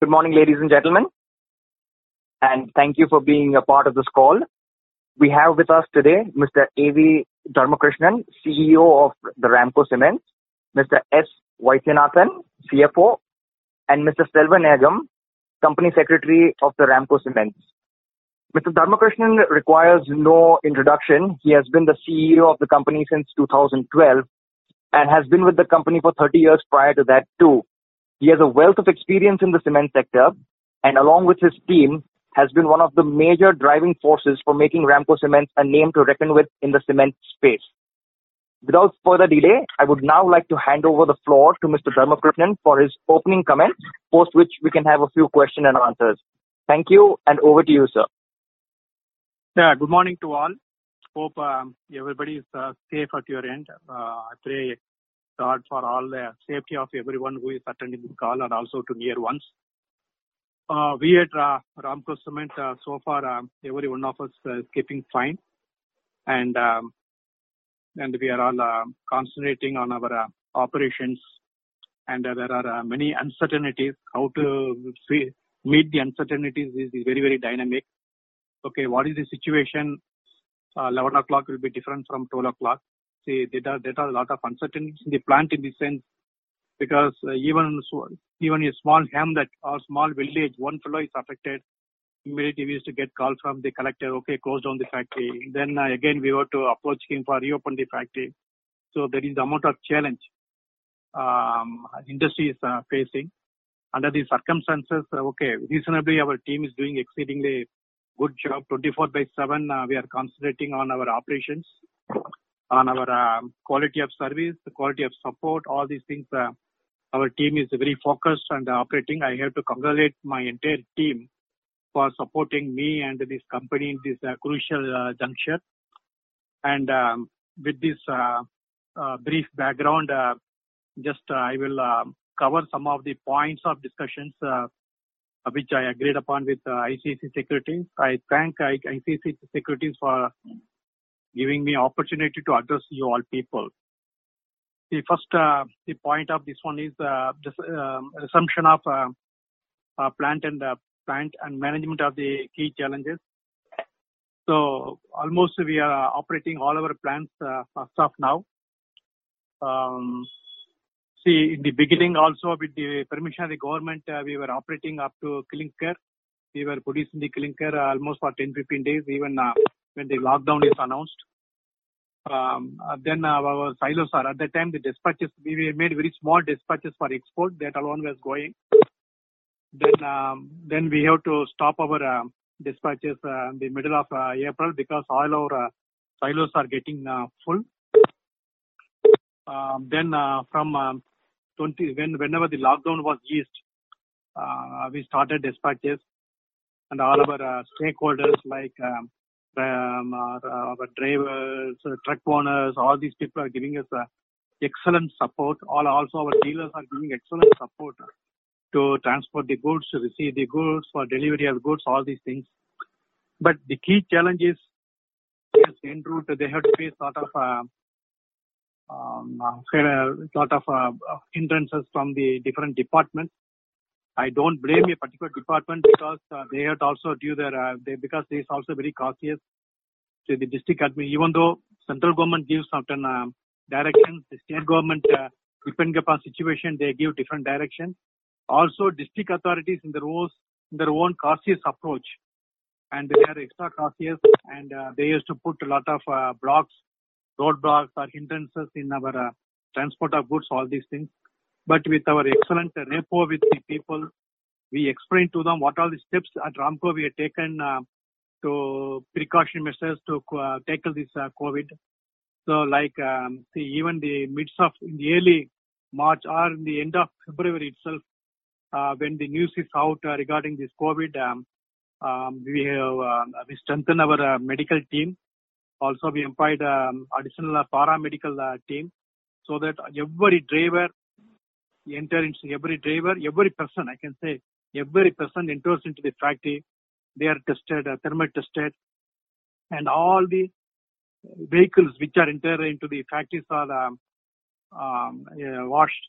Good morning, ladies and gentlemen, and thank you for being a part of this call. We have with us today Mr. A.V. Dharmakrishnan, CEO of the Ramco Cement, Mr. S. Vaidhyanathan, CFO, and Mr. Selvanayagam, Company Secretary of the Ramco Cement. Mr. Dharmakrishnan requires no introduction. He has been the CEO of the company since 2012 and has been with the company for 30 years prior to that too. He has a wealth of experience in the cement sector and along with his team has been one of the major driving forces for making Ramco Cements a name to reckon with in the cement space. Without further delay, I would now like to hand over the floor to Mr. Dharmakrishnan for his opening comments, post which we can have a few question and answers. Thank you, and over to you, sir. Yeah, good morning to all. Hope um, everybody is uh, safe at your end. Uh, I pray God for all the safety of everyone who is attending this call and also to near ones. Uh, we at uh, Ramco Cement, uh, so far, um, every one of us is keeping fine and um, and we are all um, concentrating on our operations and there are many uncertainties. How to meet the uncertainties is very, very dynamic. Okay, what is the situation? 11 o'clock will be different from 12 o'clock. See, there are a lot of uncertainties in the plant in the sense because uh, even even a small hamlet or small village, one fellow is affected, immediately we used to get call from the collector, okay, close down the factory. Then uh, again, we were to approach him for reopen the factory. So there is the amount of challenge um, industry is uh, facing. Under these circumstances, okay, reasonably our team is doing exceedingly good job. 24 by 7, we are concentrating on our operations, on our um, quality of service, the quality of support, all these things. Uh, our team is very focused and operating. I have to congratulate my entire team for supporting me and this company in this uh, crucial uh, juncture. And um, with this brief background, just I will cover some of the points of discussions which I agreed upon with ICICI Securities. I thank ICICI Securities for giving me opportunity to address you all people. The first uh, the point of this one is uh, the um, resumption of uh, uh plant and plant and management of the key challenges. So almost we are operating all our plants as of now. Um, See, in the beginning also with the permission of the government, we were operating up to clinker. We were producing the clinker almost for 10, 15 days, even when the lockdown is announced. Um, uh, then our silos are at that time, the dispatches, we made very small dispatches for export. That alone was going. Then um, then we have to stop our uh, dispatches uh, in the middle of April because all our silos are getting full. Um, then, from um, twenty, when whenever the lockdown was eased, we started dispatches and all our stakeholders like Um, our drivers, uh, truck owners, all these people are giving us uh, excellent support. All also our dealers are giving excellent support to transport the goods, to receive the goods, for delivery of goods, all these things. But the key challenge is en route, they have to face um, um, uh, a lot of uh, hindrances from the different departments. I don't blame a particular department because uh, they is also due their uh, they, because it is also very cautious to the district admin. Even though central government gives certain uh, directions, the state government, uh, depending upon situation, they give different direction. Also, district authorities in their own cautious approach, and they are extra cautious, and they used to put a lot of blocks, roadblocks or hindrances in our transport of goods, all these things. But with our excellent rapport with the people, we explain to them what all the steps at Ramco we have taken uh, to precaution measures to uh, tackle this uh, COVID. So, like, um, even the midst of in the early March or in the end of February itself, when the news is out regarding this COVID, um, um, we have, we strengthen our medical team. Also, we employed additional paramedical team so that every driver, every driver, every person, I can say, every person enters into the factory, they are tested, uh, thermal tested, and all the vehicles which are enter into the factories are um, um, washed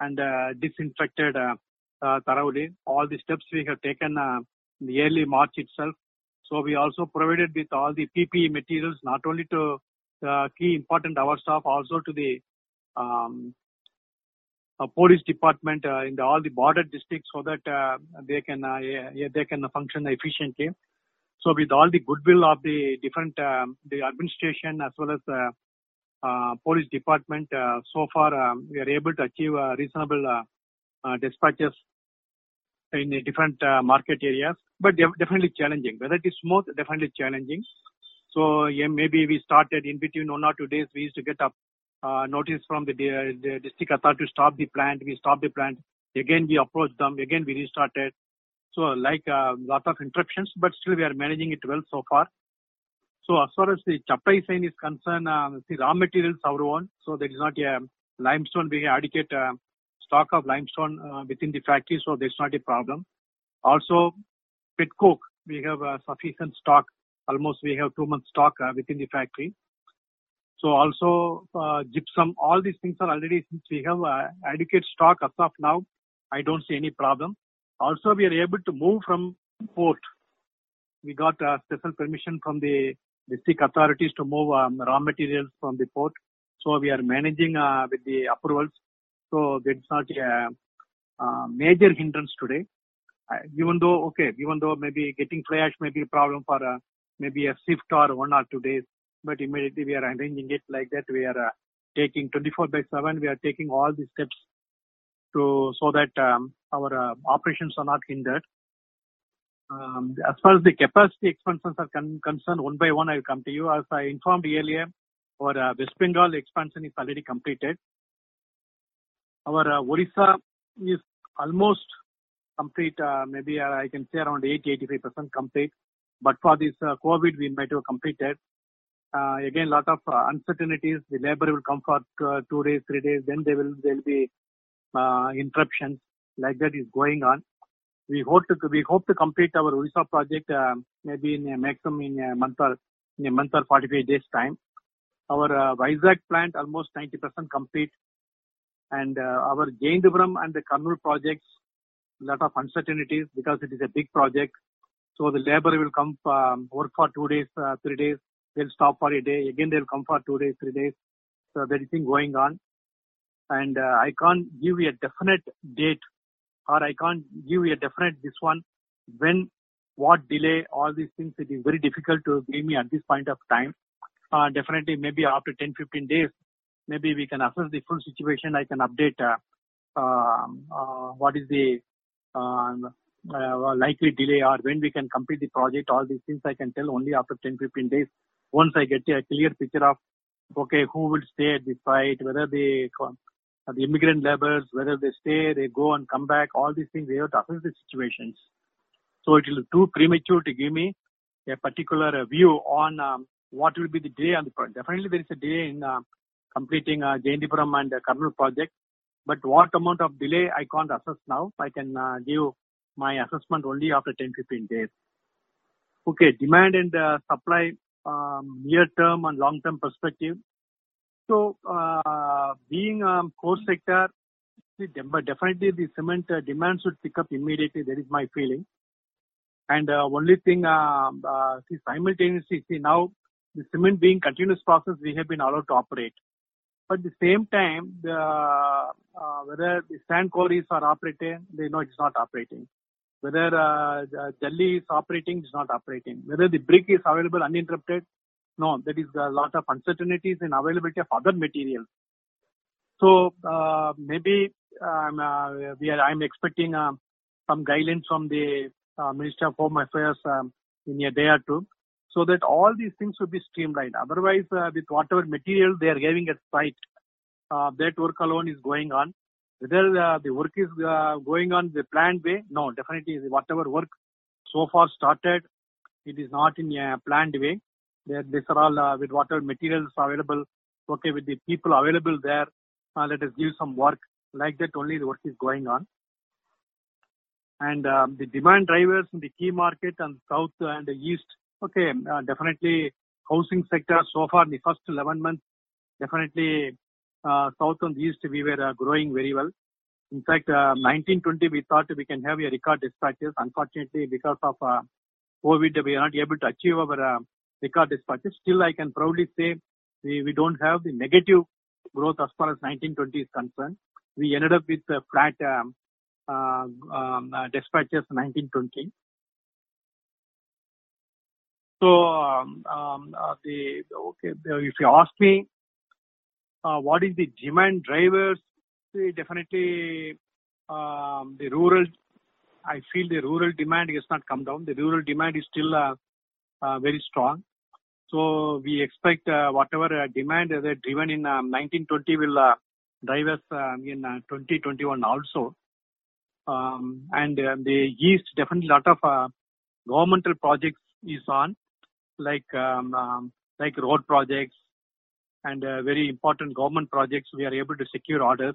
and uh, disinfected uh, thoroughly. All the steps we have taken in the early March itself. So we also provided with all the PPE materials, not only to the key important our staff, also to the um, uh, police department uh, in the, all the border districts so that uh, they can yeah, they can function efficiently. So with all the goodwill of the different um, the administration as well as uh, police department, uh, so far um, we are able to achieve uh, reasonable dispatches in different market areas, but de- definitely challenging. Whether it is smooth, definitely challenging. So yeah, maybe we started in between one or two days. We used to get up uh, notice from the, the, district authority to stop the plant. We stopped the plant. Again, we approached them. Again, we restarted. So like a uh, lot of interruptions, but still we are managing it well so far. So as far as the Chaptai sign is concerned, uh, the raw materials our own. So there is not a limestone. We have adequate uh, stock of limestone uh, within the factory, so there's not a problem. Also, pet coke, we have uh, sufficient stock. Almost we have two months stock uh, within the factory. So also gypsum, all these things are already since we have adequate stock as of now. I don't see any problem. Also, we are able to move from port. We got a special permission from the district authorities to move um, raw materials from the port. So we are managing uh, with the approvals. So that's not a, a major hindrance today. Uh, even though, okay, even though maybe getting fly ash may be a problem for uh, maybe a shift or one or two days, but immediately we are arranging it like that. We are uh, taking 24 by 7. We are taking all the steps to so that um, our uh, operations are not hindered. Um, as far as the capacity expansions are con- concerned, one by one I will come to you. As I informed earlier, our uh, West Bengal expansion is already completed. Our uh, Orissa is almost complete. Uh, maybe uh, I can say around 80-85% complete. But for this uh, COVID, we might have completed. Uh, again, lot of uh, uncertainties. The labor will come for two days, three days. Then they will there will be uh, interruptions like that is going on. We hope to we hope to complete our Orissa project uh, maybe in a maximum in a month or in a month or 45 days time. Our uh, Vizag plant almost 90% complete, and uh, our Jayanthipuram and the Kurnool projects lot of uncertainties because it is a big project. So the labor will come um, work for two days, uh, three days. They'll stop for a day. Again they'll come for two days, three days. So there is thing going on. And uh, I can't give you a definite date or I can't give you a definite this one when what delay all these things it is very difficult to give me at this point of time. Uh, definitely maybe after 10 15 days maybe we can assess the full situation. I can update uh, um, uh, what is the um, uh, likely delay or when we can complete the project. All these things I can tell only after 10 15 days once I get a clear picture of okay who will stay at the site whether they the immigrant laborers, whether they stay, they go and come back, all these things, they have to assess the situations. So it is too premature to give me a particular view on um, what will be the delay on the project. Definitely there is a delay in uh, completing uh, Jayanthipuram and uh, Kurnool project, but what amount of delay I can't assess now. I can uh, give my assessment only after 10-15 days. Okay, demand and uh, supply um, near term and long term perspective. So, uh, being a core sector, but definitely the cement uh, demand should pick up immediately. That is my feeling. And uh, only thing, um, see, simultaneously, see now the cement being continuous process, we have been allowed to operate. But at the same time, the, whether the sand quarries are operating, they know it's not operating. Whether uh, Jalli is operating, is not operating. Whether the brick is available uninterrupted, no, there is a lot of uncertainties in availability of other materials. So uh, maybe um, uh, we are, I'm expecting uh, some guidelines from the uh, Minister of Home Affairs um, in a day or two, so that all these things will be streamlined. Otherwise, uh, with whatever material they are giving at site, uh, that work alone is going on. Whether the work is going on the planned way, no, definitely whatever work so far started, it is not in a planned way. They're, these are all uh, with whatever materials available, okay, with the people available there, uh, let us give some work. Like that only the work is going on. And um, the demand drivers in the key market and south and the east, okay, uh, definitely housing sector so far in the first 11 months, definitely uh, south and east we were uh, growing very well. In fact, uh, 1920 we thought we can have a record dispatches. Unfortunately, because of uh, COVID, we are not able to achieve our uh, record dispatches. Still, I can proudly say we, we don't have the negative growth as far as 1920 is concerned. We ended up with flat um, uh, um, uh, dispatches 1920. So um, um, uh, the okay, if you ask me, uh, what is the demand drivers? Definitely um, the rural. I feel the rural demand has not come down. The rural demand is still uh, uh, very strong. So we expect uh, whatever uh, demand that driven in um, 1920 will uh, drive us um, in 2021 also. Um, and the east definitely a lot of governmental projects is on like um, um, like road projects and uh, very important government projects. We are able to secure orders.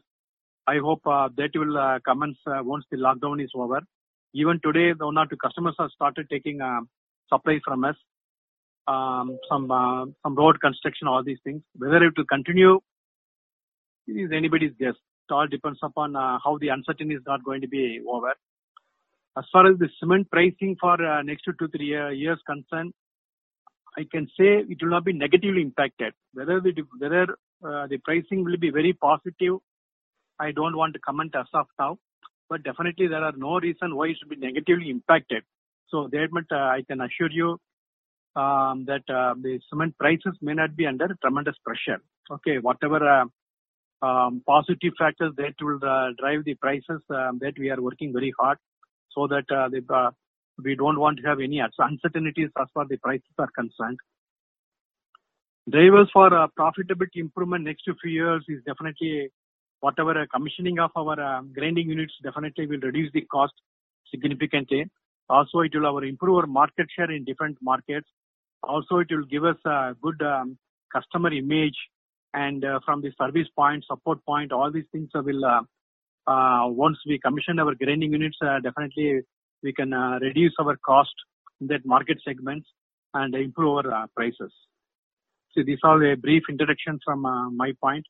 I hope uh, that will uh, commence once the lockdown is over. Even today, one or two customers have started taking supplies from us. Um, some some road construction, all these things. Whether it will continue is anybody's guess. It all depends upon how the uncertainty is not going to be over. As far as the cement pricing for uh, next two to three years concerned, I can say it will not be negatively impacted. Whether the whether uh, the pricing will be very positive, I don't want to comment as of now. But definitely there are no reason why it should be negatively impacted. So that uh, I can assure you um, that uh, the cement prices may not be under tremendous pressure. Okay, whatever uh, um, positive factors that will uh, drive the prices um, that we are working very hard so that uh, the we don't want to have any uncertainties as far as the prices are concerned. Drivers for uh, profitability improvement next few years is definitely whatever uh, commissioning of our uh, grinding units definitely will reduce the cost significantly. Also, it will improve our market share in different markets. Also, it will give us a good um, customer image and from the service point, support point, all these things will, once we commission our grinding units, definitely we can uh, reduce our cost in that market segments and improve our uh, prices. So these are a brief introduction from uh, my point.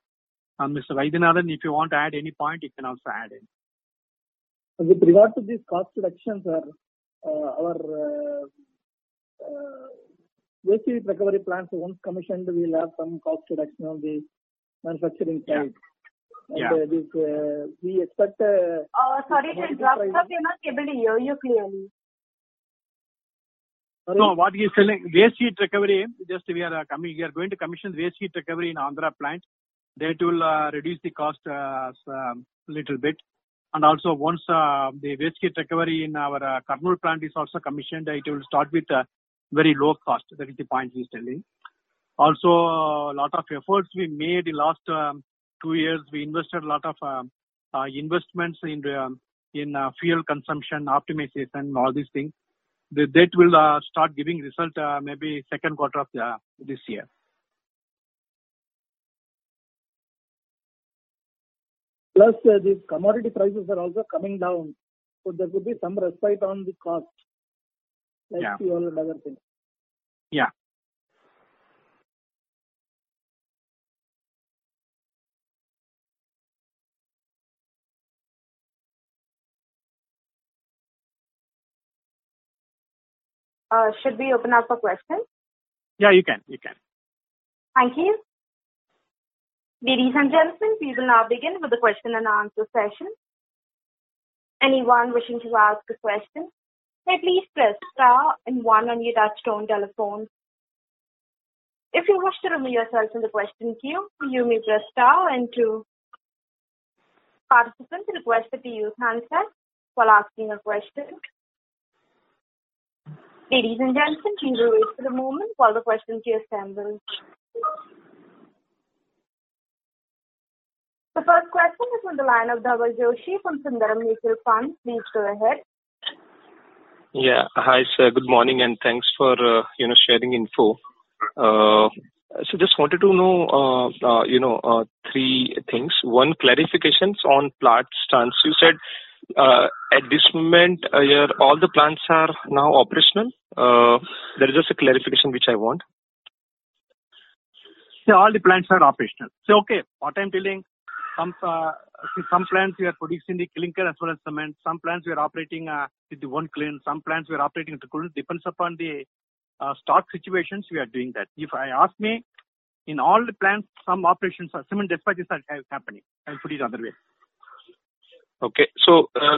Mr. Vaidyanathan, if you want to add any point, you can also add in. With regard to these cost reductions, sir, our waste heat recovery plants, once commissioned, we'll have some cost reduction on the manufacturing side. And yeah. Uh, this, uh, we expect. Uh, uh, sorry to interrupt, sir. We're not able to hear you clearly. No, what he is telling, waste heat recovery, just we are coming, we are going to commission waste heat recovery in Andhra plant. That will uh, reduce the cost a uh, um, little bit. And also once uh, the waste heat recovery in our uh, Kurnool plant is also commissioned, it will start with very low cost. That is the point he is telling. Also, a lot of efforts we made in last um, two years, we invested a lot of uh, uh, investments in um, in uh, fuel consumption optimization, all these things. The, that will start giving result maybe second quarter of the, this year. Plus, uh, the commodity prices are also coming down, so there could be some respite on the cost, like yeah. fuel and other things. Yeah. Uh, should we open up for questions? Yeah, you can. You can. Thank you. Ladies and gentlemen, we will now begin with the question and answer session. Anyone wishing to ask a question may please press star and one on your touchtone telephone. If you wish to remove yourself from the question queue, you may press star and two. Participants are requested to use handset while asking a question. Ladies and gentlemen, please wait for a moment while the question queue assembles. The first question is on the line of Dhaval Joshi from Sundaram Mutual Fund. Please go ahead. Yeah. Hi, sir. Good morning, and thanks for, uh, you know, sharing info. Uh, so just wanted to know, uh, you know, three things. One, clarifications on plant stance. You said uh, at this moment, uh, all the plants are now operational. Uh, there is just a clarification which I want. Yeah, all the plants are operational. So, okay, what I'm telling, some uh, some plants we are producing the clinker as well as cement. Some plants we are operating uh, with the one kiln. Some plants we are operating with the kiln. Depends upon the uh, stock situations. We are doing that. If I ask me, in all the plants, some operations are cement dispatches are happening. I'll put it other way. Okay, so uh,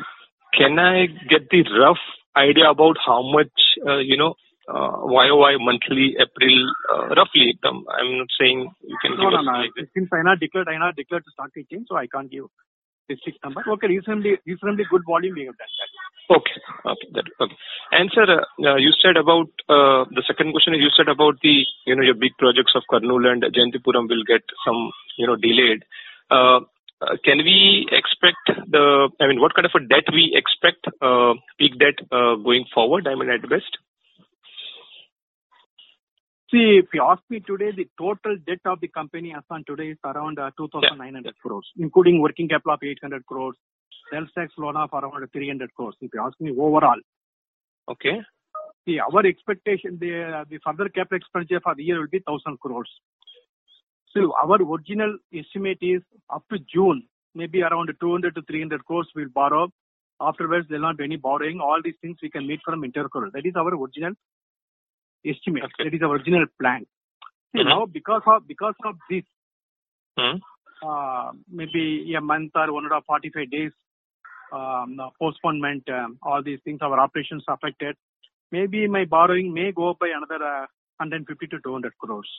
can I get the rough idea about how much uh, you know uh, YOY monthly April uh, roughly? Um, I'm not saying you can no, give no, us no. like Since I not declared, I not declared to stock exchange, so I can't give specific number. Okay, reasonably, reasonably good volume we have done that. Okay. Okay. That, okay. And sir, uh, you said about uh, the second question is you said about the you know your big projects of Kurnool and Jayantipuram will get some you know delayed. Uh, can we expect the? I mean, what kind of a debt we expect uh, peak debt uh, going forward? I mean, at best. See, if you ask me today, the total debt of the company as on today is around uh, 2,900 crores, including working capital of 800 crores, sales tax loan of around 300 crores. If you ask me overall, Okay. see, our expectation, the, the further capital expenditure for the year will be 1,000 crores. So our original estimate is up to June, maybe around 200 to 300 crores we'll borrow. Afterwards, there'll not be any borrowing. All these things we can meet from internal accrual. That is our original estimate. Okay. That is our original plan. See, Mhm. now because of because of this, Hmm. uh, maybe a month or one or 45 days um, uh, postponement, um, all these things, our operations affected. Maybe my borrowing may go up by another uh, 150 to 200 crores.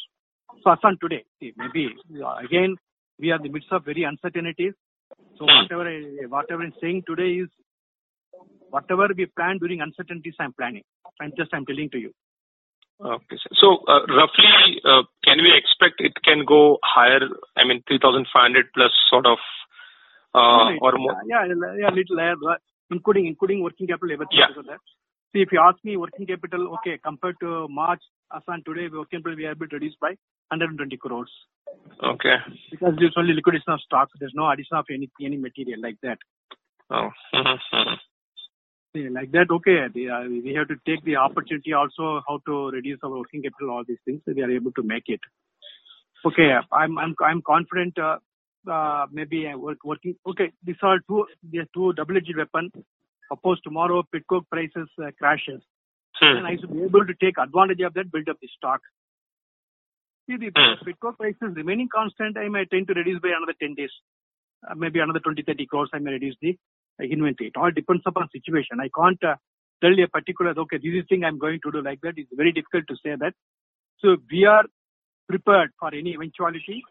So as on today, see, maybe uh, again we are in the midst of very uncertainties. So Hmm. whatever I, whatever I'm saying today is whatever we plan during uncertainties, I'm planning. I'm just I'm telling to you. Okay. sir. So uh, roughly, uh, can we expect it can go higher? I mean, 3,500 plus sort of, uh, No, or more. Yeah, yeah, yeah, little higher, but including including working capital, everything Yeah. See, if you ask me working capital, okay, compared to March, as on today, working capital we are able to reduce by 120 crores Okay. because there's only liquidation of stocks. There's no addition of any any material like that. Oh. mhm, mhm. Like that, okay, uh, we have to take the opportunity also how to reduce our working capital, all these things. So We are able to make it. Okay, I'm I'm I'm confident. Uh, uh, maybe I work, working. Okay, these are two. These are two double-edged weapon. Suppose tomorrow petcoke prices uh, crashes, Hmm. then I should be able to take advantage of that, build up the stock. See, the Hmm. petcoke prices remaining constant, I may tend to reduce by another 10 days. Uh, maybe another 20, 30 crores, I may reduce the uh, inventory. It all depends upon situation. I can't uh, tell you a particular, okay, this is thing I'm going to do like that. It's very difficult to say that. So we are prepared for any eventuality.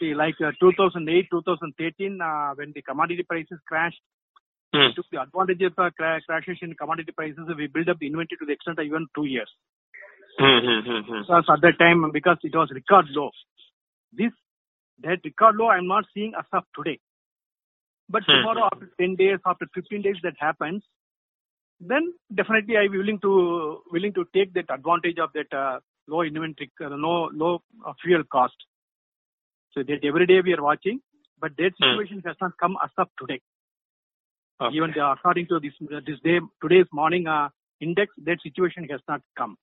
See, like uh, 2008, 2013, uh, when the commodity prices crashed, Hmm. we took the advantage of uh, cra- crashes in commodity prices. We built up the inventory to the extent of even two years. Hmm, hmm, hmm, hmm. Because at that time, because it was record low. This, that record low, I'm not seeing as of today. But tomorrow, after 10 days, after 15 days that happens, then definitely I be willing to willing to take that advantage of that uh, low inventory, uh, low low uh, fuel cost. So that every day we are watching, but that situation has not come as of today. Okay. Even the, according to this this day today's morning uh, index, that situation has not come.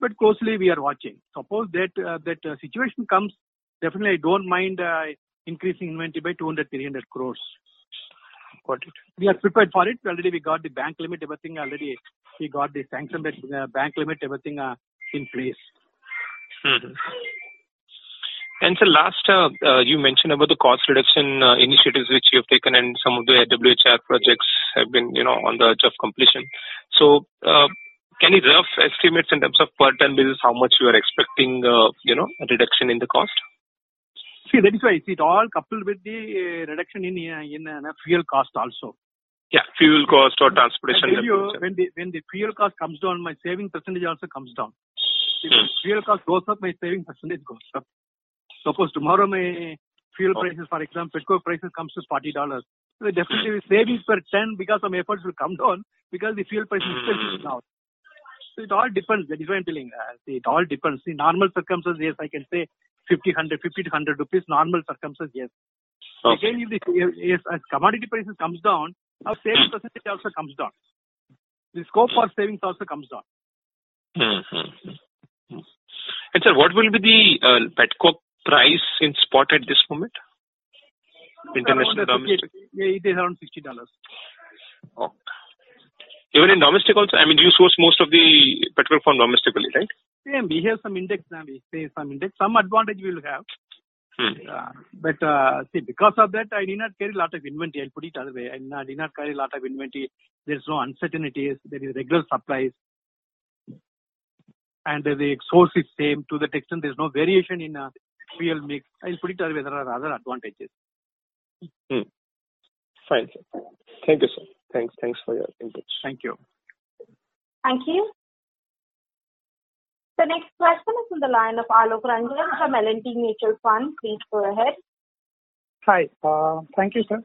But closely we are watching. Suppose that uh, that uh, situation comes, definitely I don't mind uh, increasing inventory by 200 300 crores. Got it. We are prepared for it. Already we got the bank limit, everything already. We got the sanction that uh, bank limit, everything uh, in place. Mhm. And so last, uh, uh, you mentioned about the cost reduction uh, initiatives which you have taken, and some of the WHR projects have been, you know, on the edge of completion. So, uh, can you rough estimates in terms of per ton basis how much you are expecting, uh, you know, a reduction in the cost? See, that is why it's it all coupled with the uh, reduction in uh, in uh, fuel cost also. Yeah, fuel cost or transportation. you, when the when the fuel cost comes down, my saving percentage also comes down. If Hmm. fuel cost goes up, my saving percentage goes up. Suppose tomorrow my fuel prices, for example, petcoke prices comes to forty dollars. So definitely savings per ton because some efforts will come down because the fuel price is Hmm. now. So it all depends. That is why I'm telling. Uh, see, it all depends. See, normal circumstances, yes, I can say 50, 100, 50 to 100 rupees. Normal circumstances, yes. Okay. Again, if the if, as commodity prices comes down, our saving Hmm. percentage also comes down. The scope for savings also comes down. Mhm. And sir, what will be the uh, petcoke price in spot at this moment? International domestic? Yeah, it is around sixty dollars. Oh. Even in domestic also, I mean, you source most of the petrol from domestically, right? Yeah, we have some index now. We pay some index. Some advantage we will have. Hmm. Uh, but uh, see, because of that, I did not carry a lot of inventory. I'll put it other way. I did not, did not carry a lot of inventory. There's no uncertainties. There is regular supplies. And uh, the source is same to the extent there's no variation in uh, fuel mix. I'll put it other way. There are other advantages. Hmm. Fine, sir. Thank you, sir. Thanks. Thanks for your input. Thank you. Thank you. The next question is from the line of Alok Ranjan from L&T Mutual Fund. Please go ahead. Hi. Uh, thank you, sir.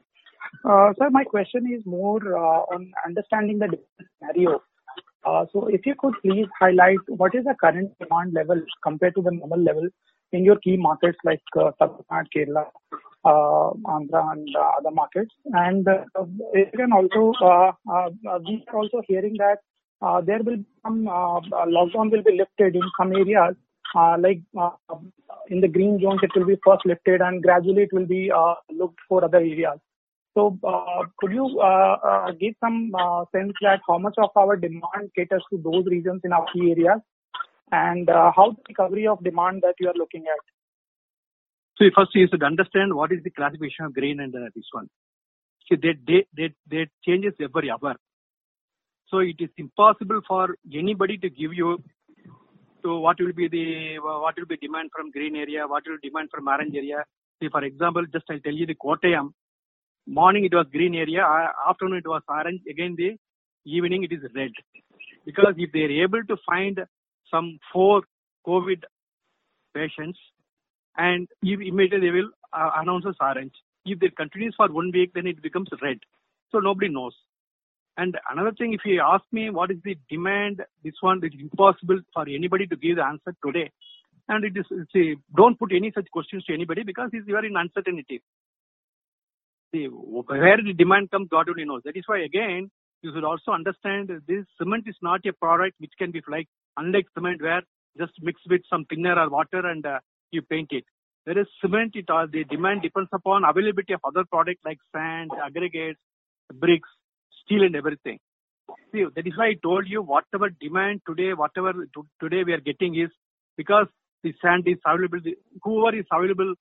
Uh, sir, my question is more uh, on understanding the scenario. Uh, so if you could please highlight what is the current demand level compared to the normal level in your key markets like uh, Kerala, uh, Andhra, and uh, other markets. And uh, also, uh, uh, we are also hearing that uh, there will be some uh, lockdown will be lifted in some areas. Uh, like uh, in the green zones, it will be first lifted, and gradually it will be uh, looked for other areas. So, uh, could you uh, uh, give some uh, sense that how much of our demand caters to those regions in our key areas, and uh, how the recovery of demand that you are looking at? So first you should understand what is the classification of grain and uh, this one. See, they, they, they, they changes every hour. So it is impossible for anybody to give you to what will be the what will be demand from green area, what will be demand from orange area. See, for example, just I'll tell you the Kottayam. Morning it was green area, uh, afternoon it was orange, again the evening it is red. Because if they are able to find some four COVID patients and immediately they will uh, announce as orange. If it continues for one week, then it becomes red. So nobody knows. And another thing, if you ask me what is the demand, this one is impossible for anybody to give the answer today. And it is, see, don't put any such questions to anybody because you are in uncertainty. See, where the demand comes, God only knows. That is why again, you should also understand this cement is not a product which can be like, unlike cement where just mix with some thinner or water and uh, you paint it. Whereas cement, it all the demand depends upon availability of other products like sand, aggregates, bricks, steel, and everything. See, that is why I told you whatever demand today, whatever to, today we are getting is because the sand is available. The, whoever is available,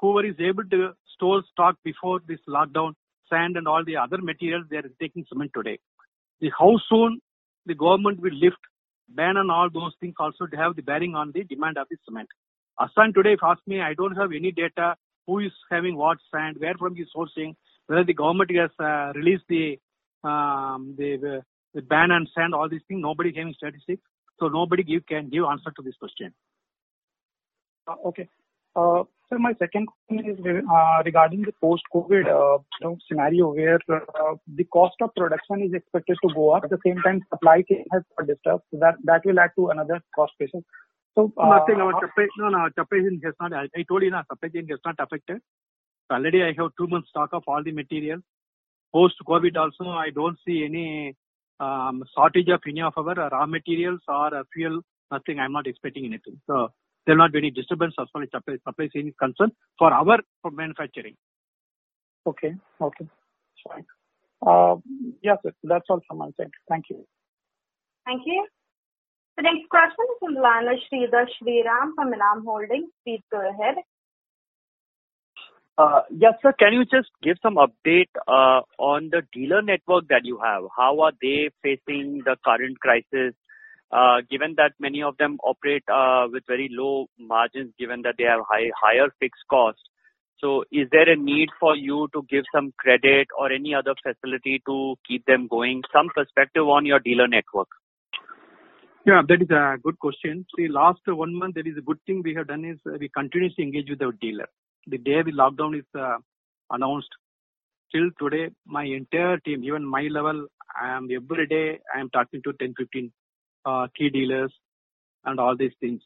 whoever is able to store stock before this lockdown, sand and all the other materials, they are taking cement today. The how soon the government will lift ban on all those things also have the bearing on the demand of the cement. Assam today, if ask me, I don't have any data who is having what sand, where from is sourcing, whether the government has uh, released the, um, the, the ban on sand, all these things. Nobody having statistics, so nobody give can give answer to this question. Uh, okay. Uh, so my second question is uh, regarding the post-COVID uh, you know, scenario where uh, the cost of production is expected to go up. At the same time, supply chain has got disturbed. So that that will add to another cost pressure. So Nothing. Our supply, no, no, our supply chain has not. I, told you, supply chain has not affected. Already, I have two months stock of all the material. Post COVID, also, I don't see any um, shortage of any of our raw materials or uh, fuel. Nothing. I'm not expecting anything. So there will not be any disturbance as far as supply, supply chain is concerned for our for manufacturing. Okay. Okay. Fine. Uh, yes, sir. That's all from my side. Thank you. Thank you. The next question is from the line of Sridhar Sriram from Elam Holdings. Please go ahead. Uh, yes, sir. Can you just give some update uh, on the dealer network that you have? How are they facing the current crisis? Uh, given that many of them operate uh, with very low margins, given that they have high, higher fixed costs. So, is there a need for you to give some credit or any other facility to keep them going? Some perspective on your dealer network. Yeah, that is a good question. See, last one month, there is a good thing we have done is we continuously engage with our dealer. The day the lockdown is uh, announced, till today, my entire team, even my level, I am every day I am talking to 10, 15 uh, key dealers and all these things,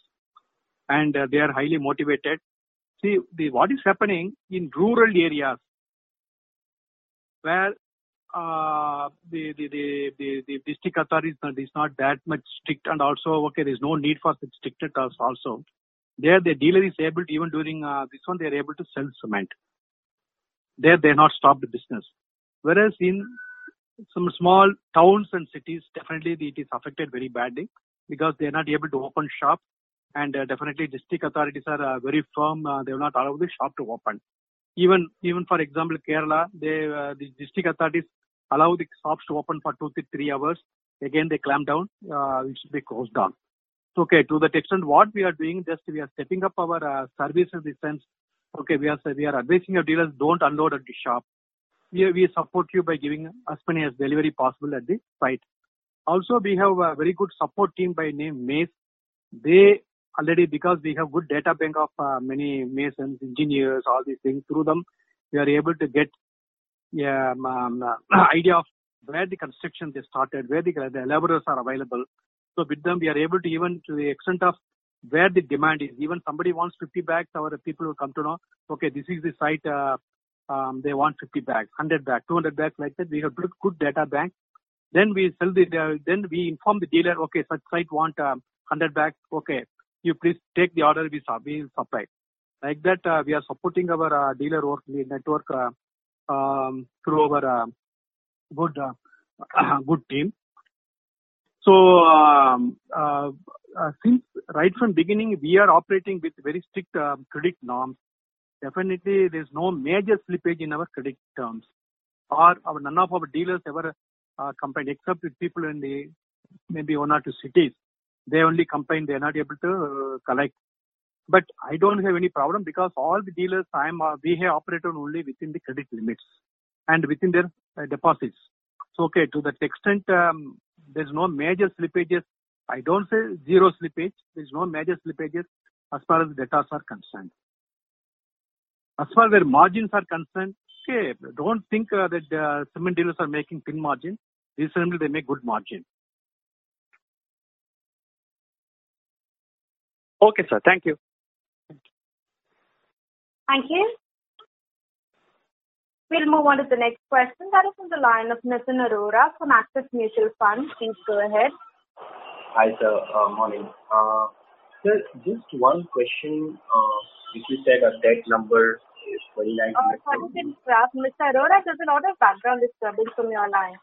and uh, they are highly motivated. See, the what is happening in rural areas where uh, the, the, the, the, the district authorities is not that much strict and also, okay, there's no need for such strictness also. There, the dealer is able to, even during uh, this one, they are able to sell cement. there they are not stopped the business. Whereas in some small towns and cities, definitely it is affected very badly because they are not able to open shop and uh, definitely district authorities are uh, very firm. Uh, they will not allow the shop to open. Even even for example, Kerala, they uh, the district authorities allow the shops to open for two to three hours. Again, they clamp down. Uh, it should be closed down. Okay, to that extent, what we are doing, just we are stepping up our uh, services in the sense. Okay, we are we are advising our dealers don't unload at the shop. We we support you by giving as many as delivery possible at the site. Also, we have a very good support team by name Mace. They already because we have good data bank of uh, many masons, engineers, all these things. Through them, we are able to get um, um, idea of where the construction they started, where the, the laborers are available. So with them, we are able to even to the extent of where the demand is. Even somebody wants 50 bags, our people will come to know, okay, this is the site, uh, um, they want 50 bags, 100 bags, 200 bags like that. We have good, good data bank. Then we sell the, uh, then we inform the dealer, okay, such site want um, 100 bags, okay, you please take the order, we, we supply. Like that, uh, we are supporting our uh, dealer work network uh, um, through our uh, good uh, good team. So um, uh, since right from beginning we are operating with very strict credit norms. Definitely, there is no major slippage in our credit terms, or our, none of our dealers ever uh, complained, except with people in the maybe one or two cities. They only complain they are not able to collect but I don't have any problem because all the dealers I am uh, we have operated only within the credit limits and within their uh, deposits. So okay, to that extent, um, there's no major slippages. I don't say zero slippage. There's no major slippages as far as the debtors are concerned. As far as their margins are concerned, okay, don't think uh, that uh, cement dealers are making thin margin. Reasonably, they make good margin. Okay, sir. Thank you. Thank you. We'll move on to the next question. That is on the line of Nitin Arora from Axis Mutual Fund. Please go ahead. Hi, sir. Uh, morning. Uh, sir, just one question. Uh, if you said a debt number is 29 uh, sorry to interrupt. Mr. Arora, there's a lot of background disturbance from your line.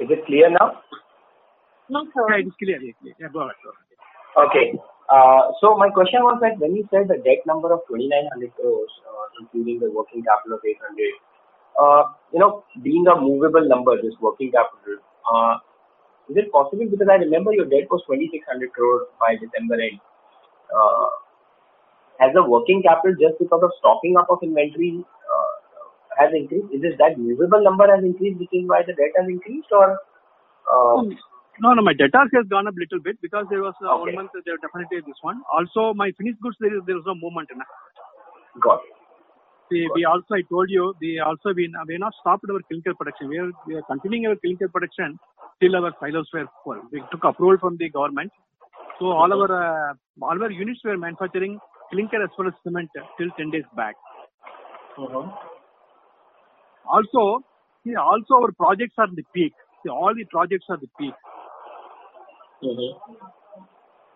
Is it clear now? No, sir. Yeah, it's clear. clear. Yeah, go ahead. Okay. Uh, so my question was that when you said the debt number of 2,900 crores, uh, including the working capital of 800, uh, you know, being a movable number, this working capital, uh, is it possible? Because I remember your debt was 2,600 crores by December end. Uh, has the working capital just because of stocking up of inventory uh, has increased? Is it that movable number has increased, which is why the debt has increased, or? Uh, hmm. No, no, my debtors has gone up little bit because there was uh, okay. one month there definitely this one. Also, my finished goods there is there is no movement. Na? Got it. See, we also I told you we also we we not stopped our clinker production. We are we are continuing our clinker production till our silos were full. We took approval from the government, so all our uh, all our units were manufacturing clinker as well as cement till ten days back. Uh-huh. Also, see, also our projects are the peak. See, all the projects are the peak. Mm-hmm.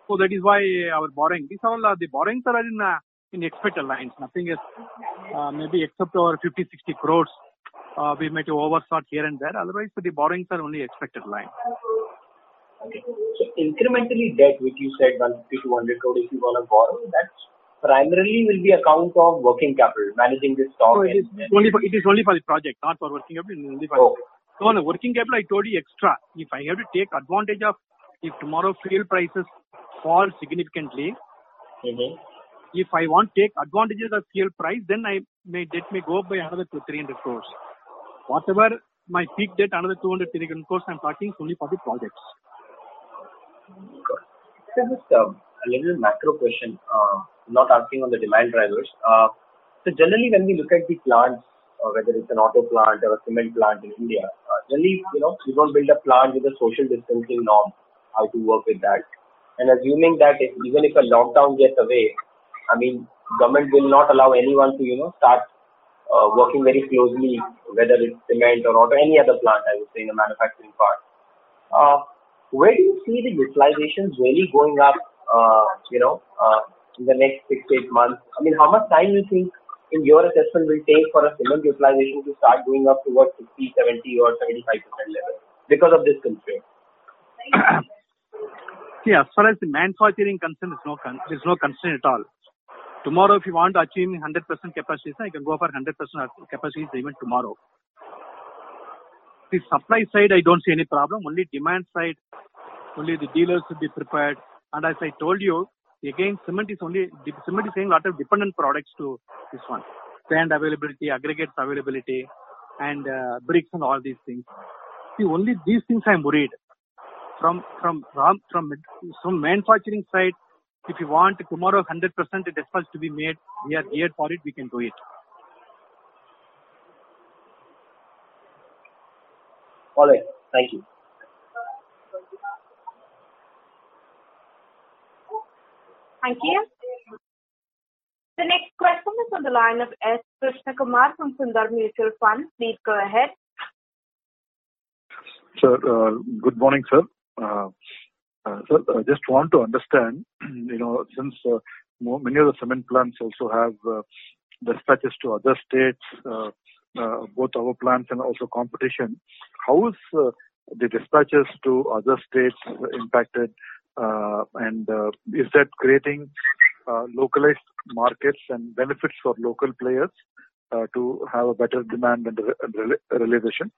So that is why our borrowing, these all uh, the borrowings are in uh, in expected lines. Nothing is uh, maybe except our 50, 60 crores. Uh, we might overshot here and there. Otherwise, the borrowings are only expected line. Okay. So incrementally debt, which you said 150 200 crores, if you want to borrow, that's primarily will be account of working capital, managing this stock. So it, is only for, it is only for the project, not for working capital. Only for okay. So on the working capital, I told you extra. If I have to take advantage of if tomorrow fuel prices fall significantly, mm-hmm. if I want to take advantages of fuel price, then I may debt may go up by another two, 300 crores. Whatever my peak debt, another 200, 300 crores, I'm talking only for the projects. So just uh, a little macro question, uh, not asking on the demand drivers. Uh, so generally when we look at the plants, uh, whether it's an auto plant or a cement plant in India, uh, generally, you know, you don't build a plant with a social distancing norm how to work with that. And assuming that if, even if a lockdown gets away, I mean, government will not allow anyone to, you know, start working very closely, whether it's cement or auto, any other plant, I would say, in the manufacturing part. Uh, where do you see the utilizations really going up, uh, you know, uh, in the next six, eight months? I mean, how much time do you think in your assessment will take for a cement utilization to start going up towards 60, 70 or 75% level because of this constraint? See, as far as the manufacturing concern, there's no, con- there's no constraint at all. Tomorrow, if you want to achieve 100% capacity, I can go for 100% capacity even tomorrow. The supply side, I don't see any problem. Only demand side, only the dealers should be prepared. And as I told you, again, cement is only cement is saying a lot of dependent products to this one. Sand availability, aggregates availability, and uh, bricks and all these things. See, only these things I'm worried. From from from from, from manufacturing side, if you want tomorrow 100% dispatch to be made, we are geared for it. We can do it. All right. Thank you. Thank you. The next question is on the line of S. Krishna Kumar from Sundaram Mutual Fund. Please go ahead. Sir, uh, good morning, sir. Uh, uh, sir, I just want to understand, you know, since uh, many of the cement plants also have uh, dispatches to other states, uh, uh, both our plants and also competition, how is uh, the dispatches to other states impacted uh, and uh, is that creating uh, localized markets and benefits for local players uh, to have a better demand and re- realization?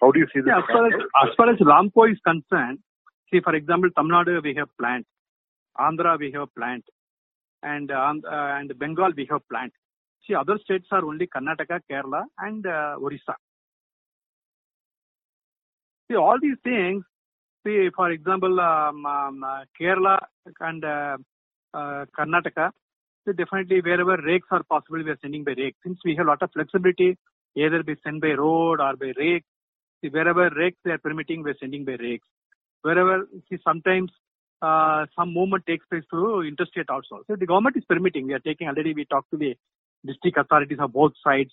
How do you see this? Yeah, as far as, as far as Ramco is concerned, see, for example, Tamil Nadu we have plant, Andhra we have plant, and uh, and Bengal we have plant. See, other states are only Karnataka, Kerala, and uh, Orissa. See, all these things. See, for example, um, um, uh, Kerala and uh, uh, Karnataka. So definitely, wherever rakes are possible, we are sending by rake. Since we have a lot of flexibility, either be sent by road or by rake. See, wherever rakes they are permitting, we are sending by rakes. Wherever, sometimes uh, some movement takes place to interstate also. So the government is permitting. We are taking already. We talked to the district authorities of both sides,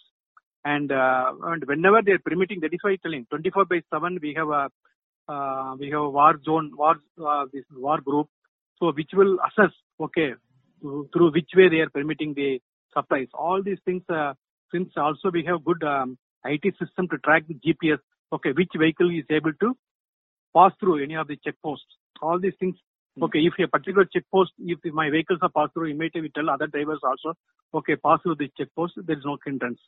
and uh, and whenever they are permitting, that is why I'm telling 24 by 7 we have a uh, we have a war zone, war uh, this war group, so which will assess okay through, through which way they are permitting the supplies. All these things, uh, since also we have good um, IT system to track the GPS, okay, which vehicle is able to pass through any of the checkposts. All these things. Okay, if a particular checkpost, if my vehicles are passed through, immediately we tell other drivers also, okay, pass through this checkpost, there is no hindrance.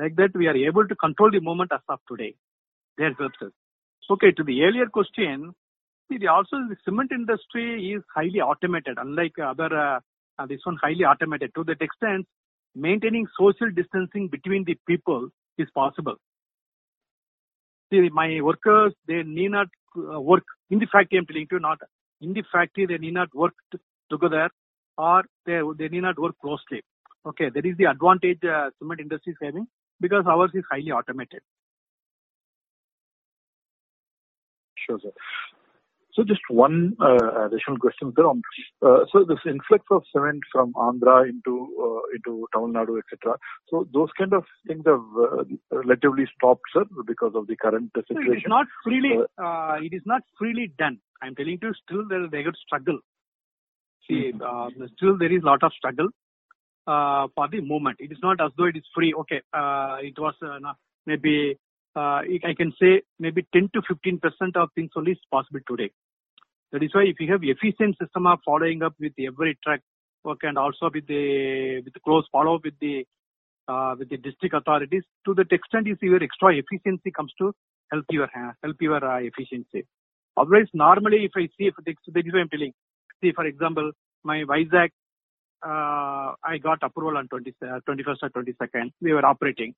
Like that, we are able to control the movement as of today. That helps us. Okay, to the earlier question, see, also the cement industry is highly automated, unlike other, uh, uh, this one highly automated. To that extent, maintaining social distancing between the people is possible. See, my workers, they need not uh, work in the factory, I'm telling you, not in the factory, they need not work t- together or they, they need not work closely. Okay, that is the advantage uh, cement industry is having because ours is highly automated. Sure, sir. So just one uh, additional question, sir. On, uh, so this influx of cement from Andhra into uh, into Tamil Nadu, etc. So those kind of things have uh, relatively stopped, sir, because of the current situation. It is not freely. Uh, it is not freely done. I'm telling you, still there they got struggle. See, mm-hmm. still there is a lot of struggle for the movement. It is not as though it is free. Okay, it was maybe uh, I can say maybe 10 to 15 percent of things only is possible today. That is why if you have efficient system of following up with every truck, work and also with the with the close follow with the uh, with the district authorities, to that extent is your extra efficiency comes to help your help your uh, efficiency. Otherwise, normally if I see if that is why I'm telling. See, for example, my Vizag, uh, I got approval on 20, 21st or 22nd. We were operating.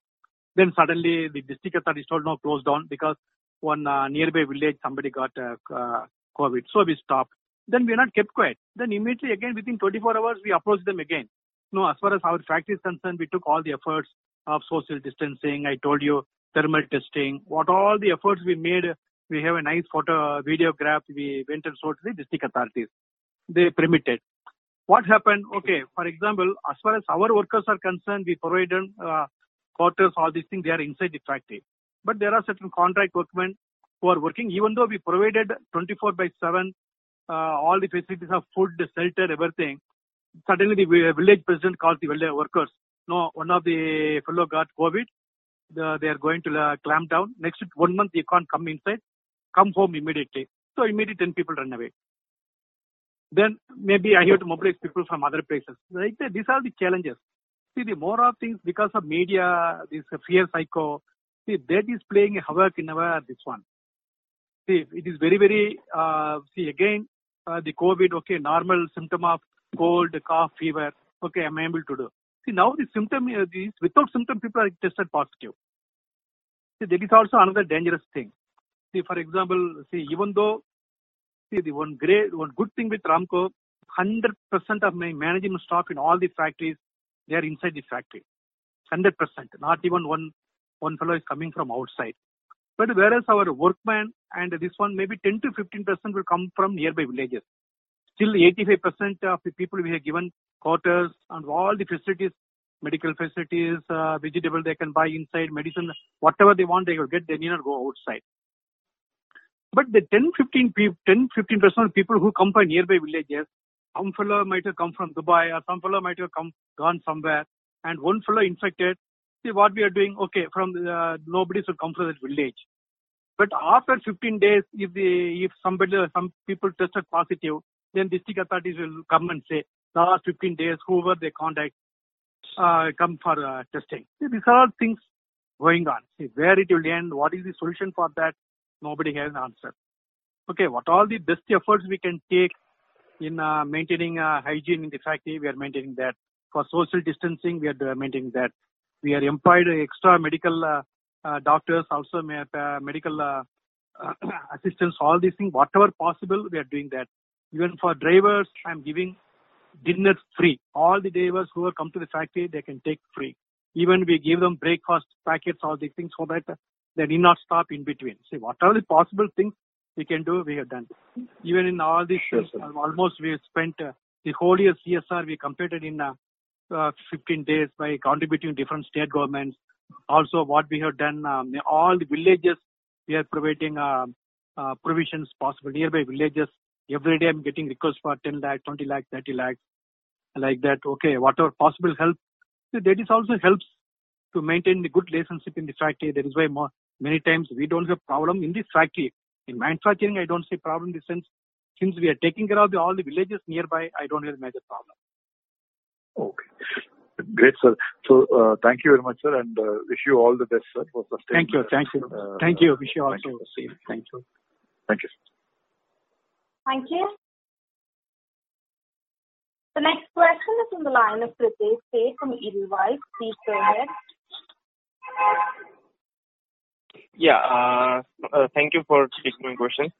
Then suddenly the district authorities told no, close down because one uh, nearby village somebody got uh, uh, COVID. So we stopped. Then we are not kept quiet. Then immediately again within 24 hours we approached them again. No, as far as our factory is concerned, we took all the efforts of social distancing. I told you thermal testing. What all the efforts we made. We have a nice photo, videograph. We went and showed to the district authorities. They permitted. What happened? Okay, for example, as far as our workers are concerned, we provided uh, quarters, all these things, they are inside the factory. But there are certain contract workmen who are working, even though we provided 24 by 7, uh, all the facilities of food, shelter, everything. suddenly the village president calls the village workers. No, one of the fellow got COVID. The, they are going to uh, clamp down. Next one month, you can't come inside. Come home immediately. So immediately 10 people run away. Then maybe I have to mobilize people from other places. Like that, these are the challenges. See, the more of things because of media, this fear psycho, see, that is playing a havoc in our this one. See, it is very, very, uh, see, again, uh, the COVID, okay, normal symptom of cold, cough, fever, okay, I'm able to do. See, now the symptom is uh, without symptom, people are tested positive. See, that is also another dangerous thing. See, for example, see, even though, see, the one great, one good thing with Ramco, 100% of my management staff in all the factories, they are inside the factory. 100%. Not even one, one fellow is coming from outside. But whereas our workman and this one, maybe 10 to 15% will come from nearby villages. Still 85% of the people we have given quarters and all the facilities, medical facilities, uh, vegetable they can buy inside, medicine, whatever they want, they will get, they need not go outside. But the 10, 15 people, 10, 15% of people who come from nearby villages, some fellow might have come from Dubai or some fellow might have come, gone somewhere and one fellow infected. See what we are doing, okay, from uh, nobody should come from that village. But after 15 days, if the if somebody some people tested positive, then district authorities will come and say last 15 days, whoever they contact, uh, come for uh, testing. See, these are all things going on. See where it will end, what is the solution for that? Nobody has an answer. Okay, what all the best efforts we can take in uh, maintaining uh, hygiene in the factory, we are maintaining that. For social distancing, we are maintaining that. We are employed extra medical uh, uh, doctors, also uh, medical uh, assistants, all these things, whatever possible, we are doing that. Even for drivers, I'm giving dinner free. All the drivers who have come to the factory, they can take free. Even we give them breakfast packets, all these things, so that they need not stop in between. See, whatever the possible things we can do, we have done. Even in all these sure, almost we have spent uh, the whole year CSR, we completed in uh, uh, 15 days by contributing different state governments. Also, what we have done, um, all the villages, we are providing uh, uh, provisions possible nearby villages. Every day I'm getting requests for 10 lakh, 20 lakh, 30 lakh, like that. Okay, whatever possible help. So that is also helps to maintain the good relationship in the factory. That is why more, many times we don't have problem in the factory. In manufacturing, I don't see problem in the sense since we are taking care of the, all the villages nearby, I don't have a major problem. Okay. Great, sir. So, uh, thank you very much, sir, and uh, wish you all the best, sir, for sustaining. Thank you, thank you, uh, thank you. Wish you also the same. Thank you. Thank you. Thank you. The next question is from the line of Pritesh State from Edelweiss. Please go ahead. Yeah, uh, uh, thank you for taking my question.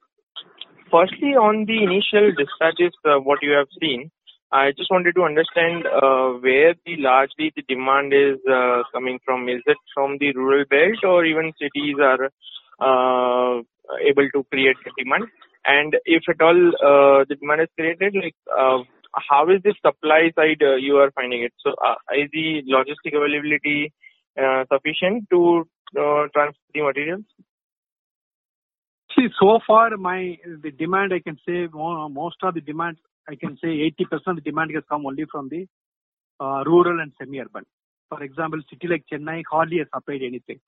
Firstly, on the initial dispatches, uh, what you have seen, I just wanted to understand uh, where the largely the demand is uh, coming from. Is it from the rural belt or even cities are uh, able to create the demand? And if at all the demand is created, like how is the supply side you are finding it? So is the logistic availability sufficient to transport the materials? See, so far my the demand I can say most of the demand I can say 80% of the demand has come only from the uh, rural and semi-urban. For example, city like Chennai hardly has supplied anything.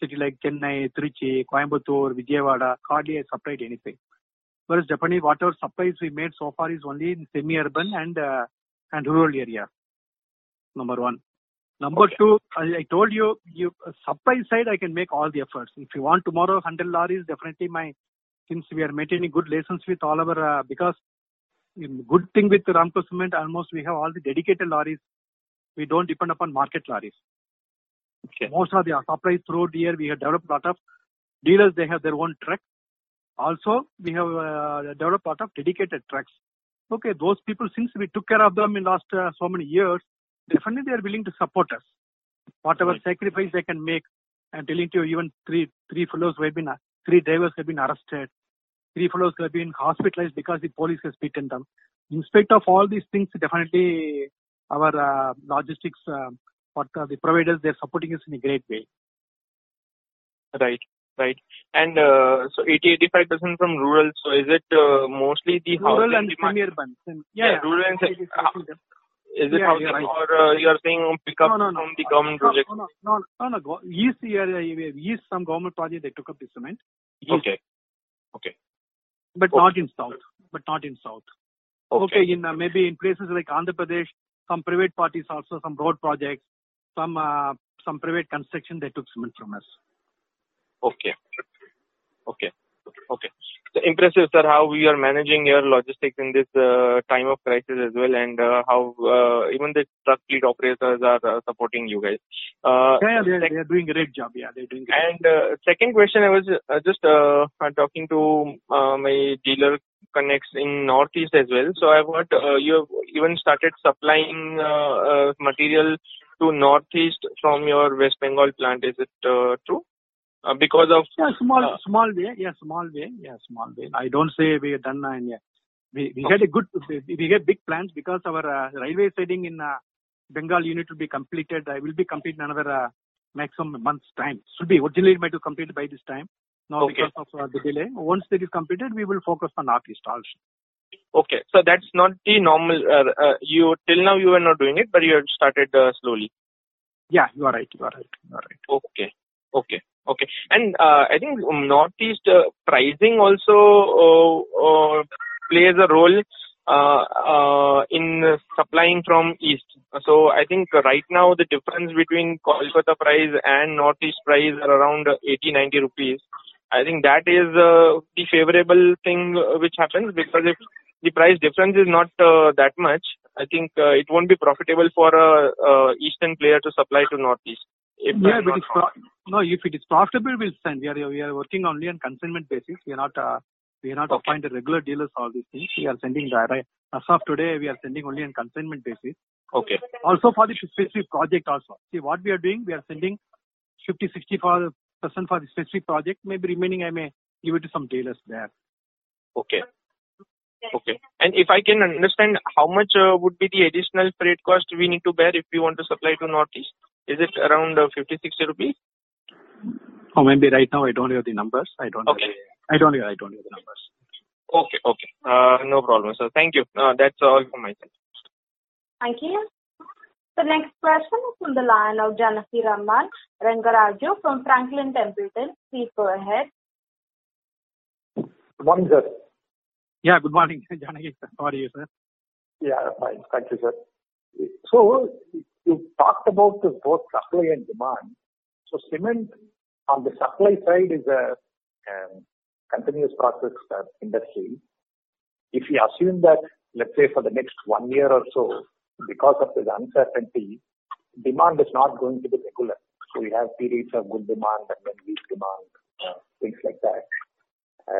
City like Chennai, Trichy, Coimbatore, Vijayawada hardly has supplied anything. Whereas Japanese whatever supplies we made so far is only in semi-urban and uh, and rural area. Number one. Number okay. two, I, I, told you, you supply side I can make all the efforts. If you want tomorrow 100 lorries, definitely my since we are maintaining good relations with all our uh, because good thing with Ramco Cement, almost we have all the dedicated lorries. We don't depend upon market lorries. Okay. Most of the supplies throughout the year, we have developed a lot of dealers, they have their own truck. Also, we have uh, developed a lot of dedicated trucks. Okay, those people, since we took care of them in last uh, so many years, definitely they are willing to support us. Whatever right. sacrifice they can make, I'm telling you, even three three fellows who have been, three drivers have been arrested three fellows have been hospitalized because the police has beaten them. In spite of all these things, definitely our uh, logistics, uh, what uh, the providers, they're supporting us in a great way. Right, right. And uh, so 80-85% from rural. So is it uh, mostly the rural and semi-urban? Yeah, yeah, rural and Is it you're or uh, you are saying pick up from the government project? No, no, no, no. East some government project they took up the cement. Okay. Okay. But not in south. But not in south. Okay. Okay, in uh, maybe in places like Andhra Pradesh, some private parties also some road projects, some uh, some private construction they took cement from us. Okay. Okay. Okay. So impressive, sir, how we are managing your logistics in this uh, time of crisis as well, and uh, how uh, even the truck fleet operators are uh, supporting you guys. Uh, Yeah, yeah, they're, they're doing a great job. Yeah, they're doing great. and uh, second question, I was uh, just uh, talking to uh, my dealer connects in Northeast as well. So I've heard uh, you have even started supplying uh, uh, material to Northeast from your West Bengal plant. Is it uh, true? Uh, because of Yeah, small, uh, small way. Yeah, small way. Yeah, small way. I don't say we are done. Uh, yeah. We we had a good. We, had big plans because our uh, railway siding in uh, Bengal unit will be completed. I will be completed in another uh, maximum month's time. Should be originally might be completed by this time. Now Okay. because of uh, the delay. Once that is completed, we will focus on Northeast also. Okay, so that's not the normal. Uh, uh, you till now you were not doing it, but you have started uh, slowly. Yeah, you are right. You are right. You are right. Okay, okay, okay. And uh, I think um, Northeast uh, pricing also uh, plays a role in supplying from East. So I think right now the difference between Kolkata price and Northeast price are around 80, 90 rupees. I think that is uh, the favorable thing which happens because if the price difference is not uh, that much, I think uh, it won't be profitable for a, Eastern player to supply to Northeast. If Yeah, but it's pro- no, if it is profitable, we'll send. We are we are working only on consignment basis. We are not uh, we are not Okay. appointed regular dealers all these things. We are sending the right- as of today. We are sending only on consignment basis. Okay. Also for the specific project also. See what we are doing. We are sending 50, 60 for percent for the specific project. Maybe remaining I may give it to some dealers there. Okay. Okay. And if I can understand, how much uh, would be the additional freight cost we need to bear if we want to supply to Northeast? Is it around uh, 50, 60 rupees? Or maybe right now I don't have the numbers. I don't. Okay. Have the, I don't. Have, I don't have the numbers. Okay. Okay. Uh, no problem, sir. Thank you. Uh, that's all from my side. Thank you. The next question is from the line of Janaki Raman Rangaraju from Franklin Templeton. Please go ahead. Good morning, sir. Yeah. Good morning, Janaki. How are you, sir? Yeah, fine. Thank you, sir. So you talked about both supply and demand. So cement on the supply side is a um, continuous process uh, industry. If we assume that, let's say for the next one year or so, because of this uncertainty, demand is not going to be regular. So we have periods of good demand and then weak demand, uh, things like that.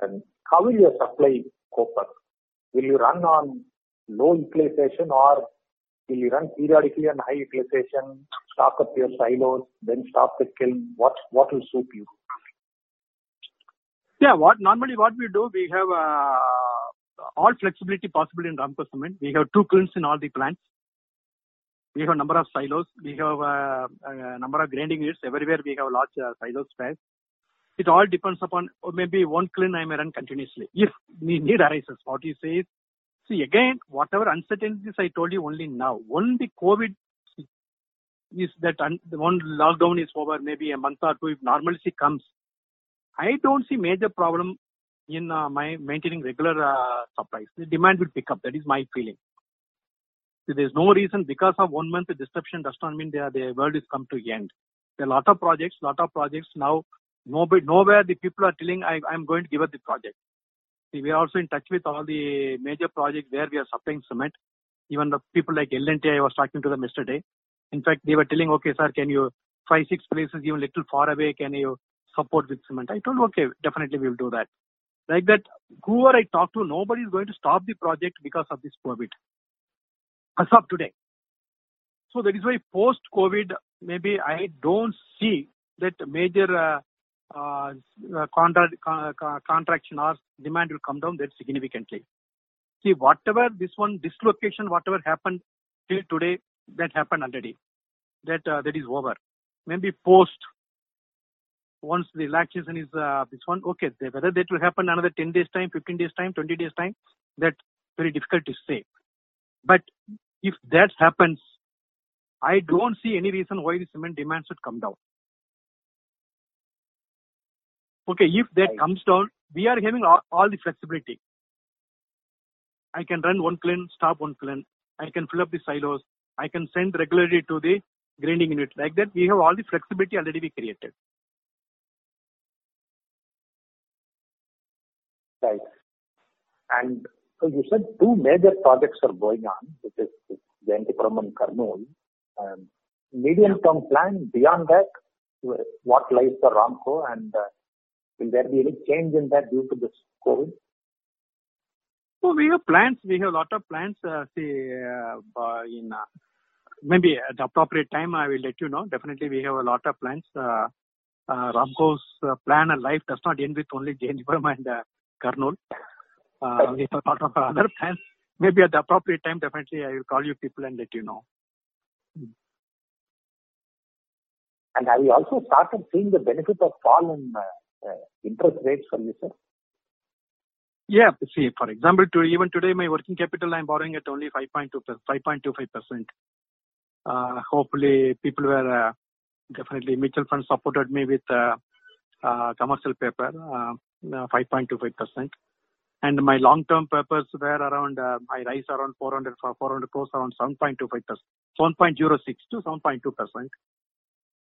And how will your supply cope up? Will you run on low utilization or will you run periodically on high utilization, stock up your silos, then stop the kiln? What what will suit you? Yeah, what normally what we do, we have uh, all flexibility possible in Ramco Cement. We have two kilns in all the plants. We have a number of silos. We have uh, a number of grinding units. Everywhere we have large uh, silo space. It all depends upon maybe one kiln I may run continuously. If need arises, what you say is, see again, whatever uncertainties I told you only now, only COVID is that un- the one lockdown is over, maybe a month or two, if normalcy comes, I don't see major problem in uh, my maintaining regular uh, supplies. The demand will pick up. That is my feeling. There's no reason because of one month disruption does not mean the, the world is come to end. There are a lot of projects, lot of projects now. Nobody, nowhere the people are telling I, I'm going to give up the project. We are also in touch with all the major projects where we are supplying cement. Even the people like L&T, I was talking to them yesterday. In fact, they were telling, okay, sir, can you five, six places even little far away, can you support with cement? I told, okay, definitely we will do that. Like that, whoever I talk to, nobody is going to stop the project because of this COVID. As of today. So that is why post-COVID, maybe I don't see that major uh, uh, contra- con- con- contraction or demand will come down that significantly. See, whatever this one dislocation, whatever happened till today, that happened already. That uh, that is over. Maybe post once the relaxation is uh, this one, okay, whether that will happen another 10 days time, 15 days time, 20 days time, that very difficult to say. But If that happens, I don't see any reason why the cement demand should come down. Okay, if that Right. comes down, we are having all, all the flexibility. I can run one kiln, stop one kiln. I can fill up the silos. I can send regularly to the grinding unit. Like that, we have all the flexibility already we created. Right. And so you said two major projects are going on, which is Jayanthipuram and Kurnool. Um, medium-term plan beyond that, what lies for Ramco and uh, will there be any change in that due to this COVID? So we have plans. We have a lot of plans. Uh, say uh, uh, in uh, maybe at the appropriate time, I will let you know. Definitely, we have a lot of plans. Uh, uh, Ramco's uh, plan and life does not end with only Jayanthipuram and uh, Kurnool. Uh, we have a lot of other plans. Maybe at the appropriate time, definitely, I will call you people and let you know. And have you also started seeing the benefit of fall in uh, interest rates for you, sir? Yeah, see, for example, to, even today, my working capital I'm borrowing at only 5.25 percent. Uh, hopefully, people were uh, definitely mutual funds supported me with uh, uh, commercial paper, uh, 5.25 percent. And my long-term papers were around, uh, I rise around 400 400 crores, around 7.25 percent, 7.06 to 7.2 percent.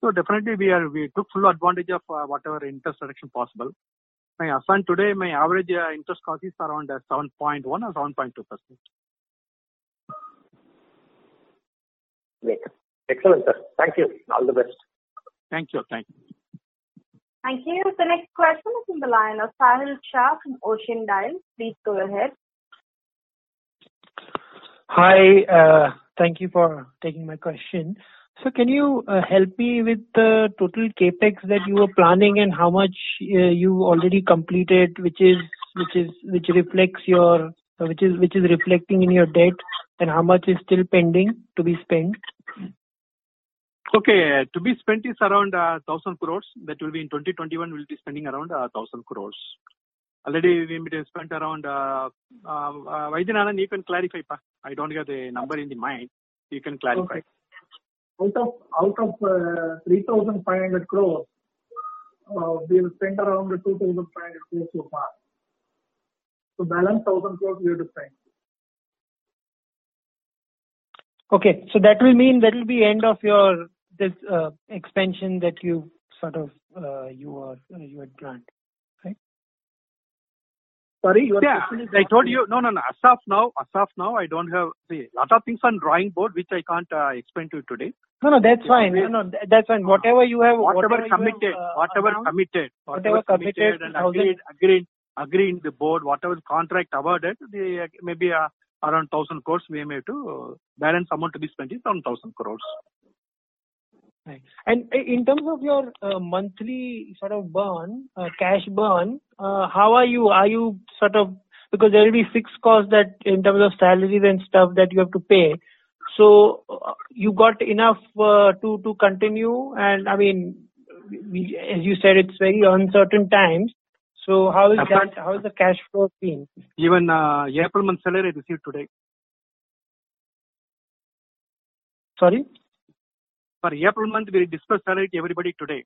So definitely, we are we took full advantage of uh, whatever interest reduction possible. My Assan today, my average uh, interest cost is around uh, 7.1 or 7.2 percent. Great. Excellent, sir. Thank you. All the best. Thank you. Thank you. Thank you. The next question is from the line of Sahil Shah from Ocean Dial. Please go ahead. Hi. uh Thank you for taking my question. So can you uh help me with the total CapEx that you were planning and how much uh you already completed, which is which is which reflects your uh, which is which is reflecting in your debt, and how much is still pending to be spent? Okay, uh, to be spent is around uh, 1,000 crores. That will be in 2021, we'll be spending around uh, 1,000 crores. Already we have spent around, uh, uh, uh, Vaidyanathan, you can clarify. pa. I don't have the number in the mind. You can clarify. Out of out of uh, 3,500 crores, uh, we have spent around 2,500 crores so far. So balance 1,000 crores we have to spend. Okay, so that will mean that will be end of your this uh expansion that you sort of you are you had planned. Sorry, your Yeah, question is I told you, no, no, no. As of now, as of now, I don't have, see, lot of things on drawing board which I can't uh, explain to you today. No, no, that's Yeah, fine. we- No, no, that's fine. Whatever you have, Whatever you have, committed, uh, whatever announced, committed, whatever whatever committed, committed and agreed, agreed, agreed in the board, whatever contract awarded, the, uh, maybe uh, around 1,000 crores we may have to, uh, balance amount to be spent is around 1,000 crores. Right. And in terms of your uh, monthly sort of burn, uh, cash burn, uh, how are you? Are you sort of because there will be fixed costs that in terms of salaries and stuff that you have to pay. So uh, you got enough uh, to to continue, and I mean, we, as you said, it's very uncertain times. So how is that? How is the cash flow been? Even uh, April month salary I received today. Sorry. For April month, we discussed salary to everybody today.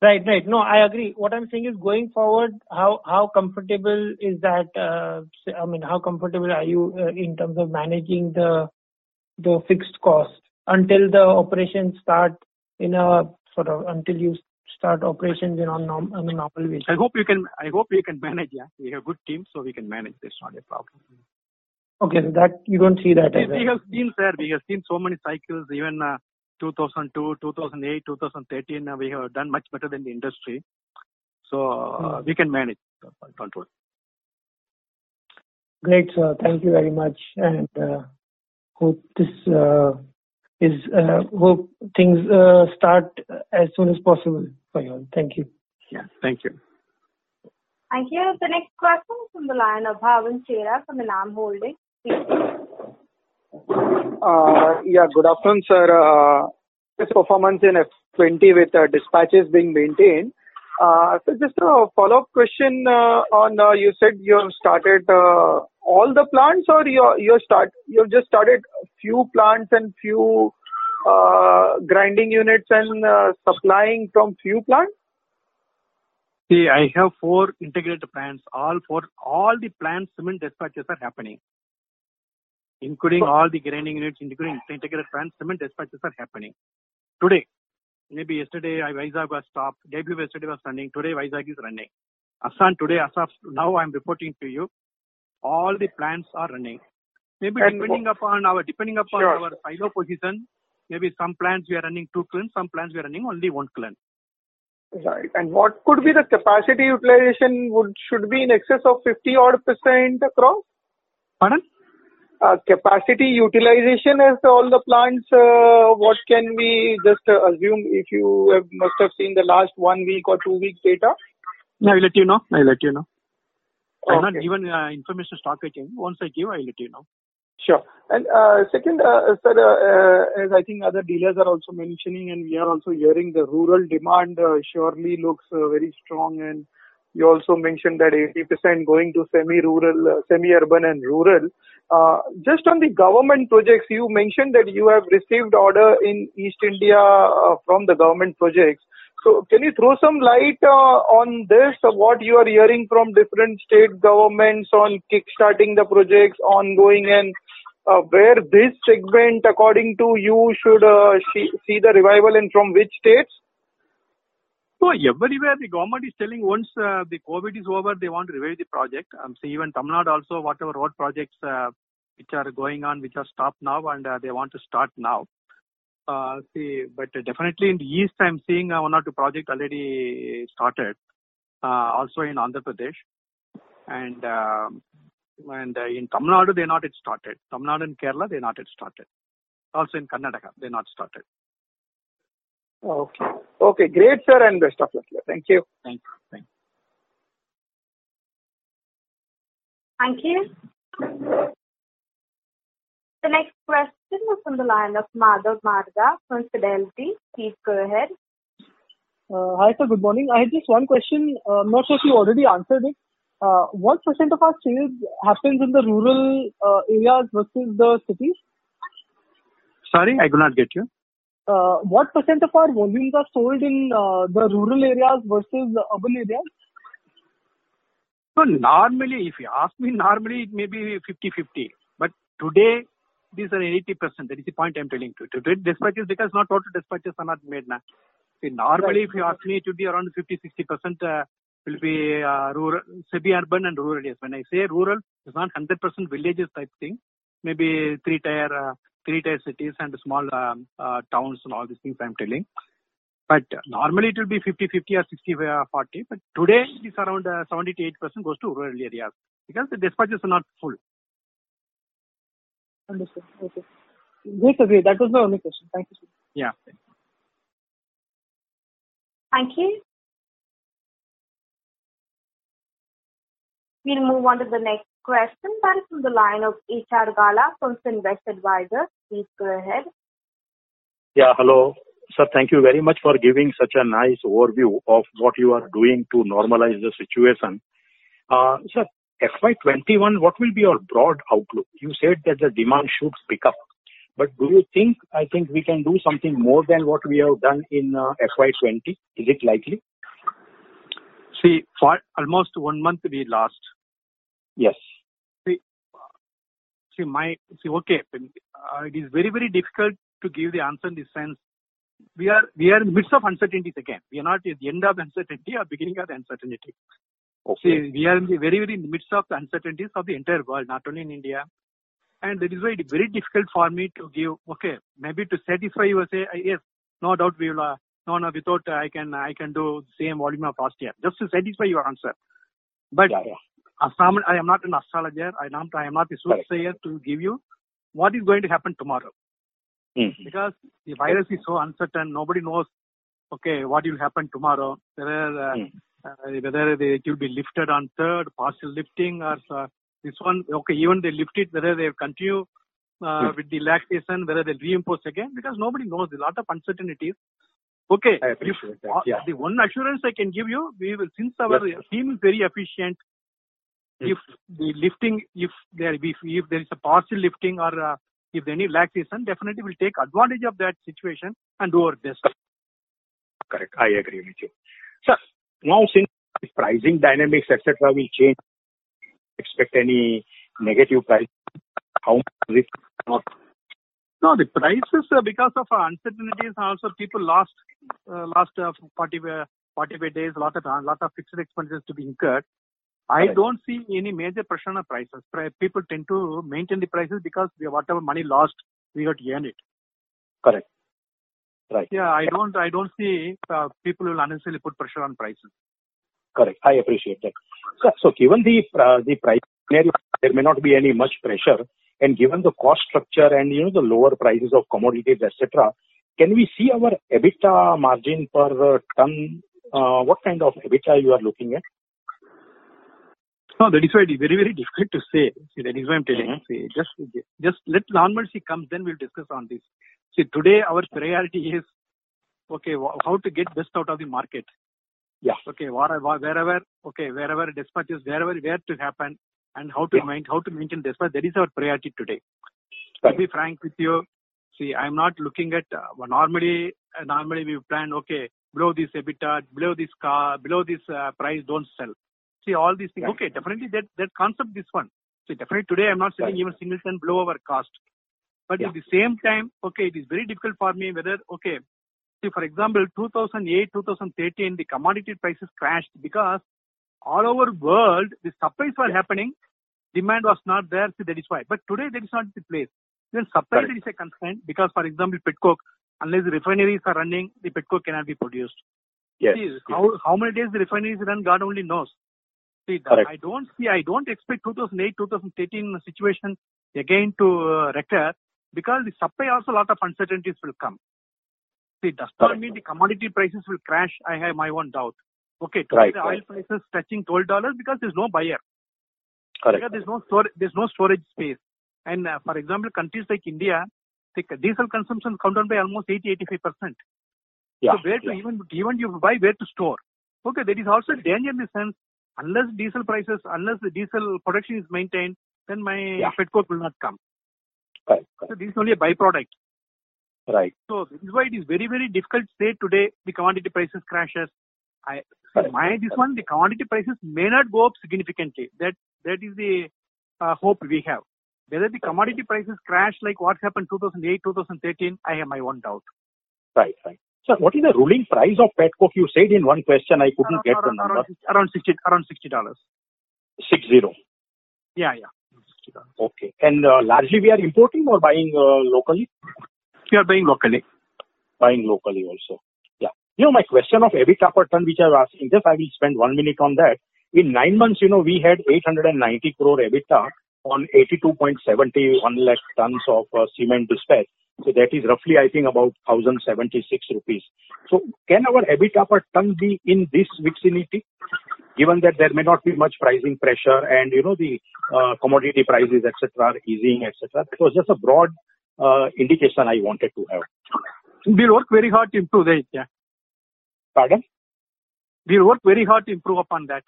Right, right. No, I agree. What I'm saying is going forward, how how comfortable is that? Uh, I mean, how comfortable are you uh, in terms of managing the the fixed cost until the operations start in a sort of until you start operations in on, norm, on a normal basis? I hope you can. I hope you can manage. Yeah, we have a good team, so we can manage. That's not a problem. Okay, so that you don't see that We, as we a have seen, sir. We have seen so many cycles. Even uh, 2002, 2008, 2013. Uh, we have done much better than the industry. So uh, we can manage. Don't worry. great, sir. Thank you very much, and uh, hope this uh, is uh, hope things uh, start as soon as possible for you. all. Thank you. Yeah. Thank you. Thank you. The next question is from the line of Bhavin Chheda from Enam Holding. Uh Yeah, good afternoon, sir. Uh This performance in F20 with uh dispatches being maintained. So just a follow-up question on you said you have started all the plants, or you've just started few plants and few grinding units and supplying from few plants? See, I have four integrated plants. All the plant cement dispatches are happening, including all the grinding units, including integrated plant cement dispatches are happening. Today, maybe yesterday I Vizag was stopped. Day before yesterday was running. Today Vizag is running. Assam today, as of now, I'm reporting to you, all the plants are running. Maybe And depending upon our depending upon Sure. our silo position, maybe some plants we are running two kilns, some plants we are running only one kiln. Right. And what could be the capacity utilization? Would should be in excess of 50 odd percent across? Pardon? Uh, capacity utilization as all the plants, uh, what can we just uh, assume if you have, must have seen the last one week or two weeks data? I'll let you know. I'll let you know. I'm not Okay. given uh, information stock exchange. Once I give, I'll let you know. Sure. And uh, second, uh, sir, uh, uh, as I think other dealers are also mentioning, and we are also hearing the rural demand uh, surely looks uh, very strong. And you also mentioned that 80% going to semi-rural, uh, semi-urban and rural. Uh, Just on the government projects, you mentioned that you have received order in East India uh, from the government projects. So can you throw some light uh, on this, what you are hearing from different state governments on kickstarting the projects ongoing and uh, where this segment, according to you, should uh, see see the revival and from which states? So everywhere the government is telling once uh, the COVID is over, they want to revive the project. Um, so even Tamil Nadu also, whatever road projects uh, which are going on, which are stopped now, and uh, they want to start now. Uh, see, but definitely in the east, I'm seeing uh, one or two projects already started. Uh, also in Andhra Pradesh, and um and uh, in Tamil Nadu they not yet started. Tamil Nadu and Kerala they are not yet started. Also in Karnataka they are not started. Okay. Okay, great, sir, and best of luck. sir. Thank you. Thank you. Thank you. Thank you. The next question is from the line of Madhav Marda from Fidelity. Please go ahead. Uh, Hi, sir. Good morning. I had just one question. Uh, I'm not sure if you already answered it. Uh, What percent of our sales happens in the rural uh, areas versus the cities? Sorry, I could not get you. Uh, What percent of our volumes are sold in uh, the rural areas versus the urban areas? So normally, if you ask me, normally it may be 50-50. But today, these are 80%. That is the point I'm telling you. Today, dispatches, because not total dispatches are not made now. See, normally, if you ask me, it would be around 50-60% uh, will be uh, rural, semi-urban and rural areas. When I say rural, it's not 100% villages type thing. Maybe three-tier, uh, three-tier cities and small um, uh, towns and all these things I'm telling. But uh, normally it will be 50-50 or 60-40. But today it is around uh, 70 to 80% goes to rural areas because the dispatches are not full. Understood. Okay. Great, sir. Great. That was my only question. Thank you, sir. Yeah. Thank you. We'll move on to the next question. That is from the line of HR Gala from Finvest Advisors. Please go ahead. Yeah, hello. Sir, thank you very much for giving such a nice overview of what you are doing to normalize the situation. Uh, Sir, FY21, what will be your broad outlook? You said that the demand should pick up, but do you think, I think we can do something more than what we have done in uh, FY20? Is it likely? See, for almost one month we lost. Yes. See, my see. Okay, uh, it is very very difficult to give the answer in this sense. We are we are in the midst of uncertainties again. We are not at the end of uncertainty or beginning of the uncertainty. See, we are in the very very in the midst of the uncertainties of the entire world, not only in India. And that is why it is very difficult for me to give. Okay, maybe to satisfy you, say yes, no doubt we will. Uh, no, no, without uh, I can I can do the same volume of last year, just to satisfy your answer. But Assam, I am not an astrologer. I am not, I am not a soothsayer to give you what is going to happen tomorrow. Because the virus is so uncertain, nobody knows. Okay, what will happen tomorrow? Whether uh, uh, whether they, it will be lifted on third, partial lifting, or uh, this one. Okay, even they lift it, whether they continue uh, with the relaxation, whether they reimpose again, because nobody knows. There's a lot of uncertainties. Okay, if, yeah. the one assurance I can give you, we will since our team is very efficient, if the lifting, if there if, if there is a partial lifting or uh, if there any relaxation, definitely we'll take advantage of that situation and do our best. Correct. I agree with you. Sir, now since pricing dynamics, etc., will change, expect any negative price? How much risk? Not No, the prices uh, because of uh, uncertainties also people lost uh, last uh, 40 uh, 45 days lot of lot of fixed expenses to be incurred. I don't see any major pressure on prices. People tend to maintain the prices because we, whatever money lost, we got to earn it. correct. Right. Yeah, I don't I don't see uh, people will unnecessarily put pressure on prices. Correct. I appreciate that. So, so given the uh, the price scenario, there may not be any much pressure, and given the cost structure and you know the lower prices of commodities, etc., can we see our EBITDA margin per uh, ton? Uh, what kind of EBITDA you are looking at? No, that is why it is very, very difficult to say. See, that is why I'm telling. Mhm. See, just, just let normalcy come, then we'll discuss on this. See, today our priority is, okay, how to get best out of the market. Yeah. Okay, where, wherever, okay, wherever dispatches, wherever, where to happen, and how to Yeah. main, how to maintain dispatch. That is our priority today. Right. To be frank with you, see, I'm not looking at uh, normally. Uh, normally we plan, okay, below this EBITDA, below this car, below this uh, price, don't sell. See all these things. Right. Okay, definitely that that concept this one. So definitely today I'm not selling Right. even single cent below our cost. But Yeah. at the same time, okay, it is very difficult for me whether okay. See, for example, 2008, 2013, the commodity prices crashed because all over world the supplies were Yeah. happening, demand was not there. See, that is why. But today that is not the place. Even supply there is a constraint because, for example, petcoke, unless the refineries are running, the petcoke cannot be produced. Yes. See, yes. how how many days the refineries run, God only knows. See, Correct. I don't see, I don't expect 2008, 2013 situation again to uh, recur because the supply also a lot of uncertainties will come. See, does not Correct. mean the commodity prices will crash. I have my own doubt. Okay, today Right, the oil right. prices touching twelve dollars because there's no buyer. Correct. Because there's no store, there's no storage space. And uh, for example, countries like India, the diesel consumption come down by almost 80, 85 percent. Yeah. So where to yeah. even even you buy where to store? Okay, there is also danger in the sense unless diesel prices, unless the diesel production is maintained, then my Yeah. petcoke will not come. Correct. So this is only a byproduct. Right. So this is why it is very very difficult to say today the commodity prices crashes. I Correct. my this one the commodity prices may not go up significantly. That that is the uh, hope we have. Whether the commodity prices crash like what happened 2008 2013, I have my own doubt. Right. Right. Sir, what is the ruling price of petcoke? You said in one question, I couldn't Around, get the number. around, around sixty around sixty dollars. Six zero. Yeah, yeah. $60. Okay. And uh, largely we are importing or buying uh, locally? You are buying locally. Buying locally also. Yeah. You know, my question of EBITDA per ton, which I was asking, just I will spend one minute on that. In nine months, you know, we had 890 crore EBITDA on 82.71 lakh tons of uh, cement dispatch. So that is roughly, I think, about 1,076 rupees. So can our EBITDA per ton be in this vicinity? Given that there may not be much pricing pressure and, you know, the uh, commodity prices, etc., are easing, etc. It was just a broad uh, indication I wanted to have. We'll work very hard to improve that. Yeah. Pardon? We'll work very hard to improve upon that.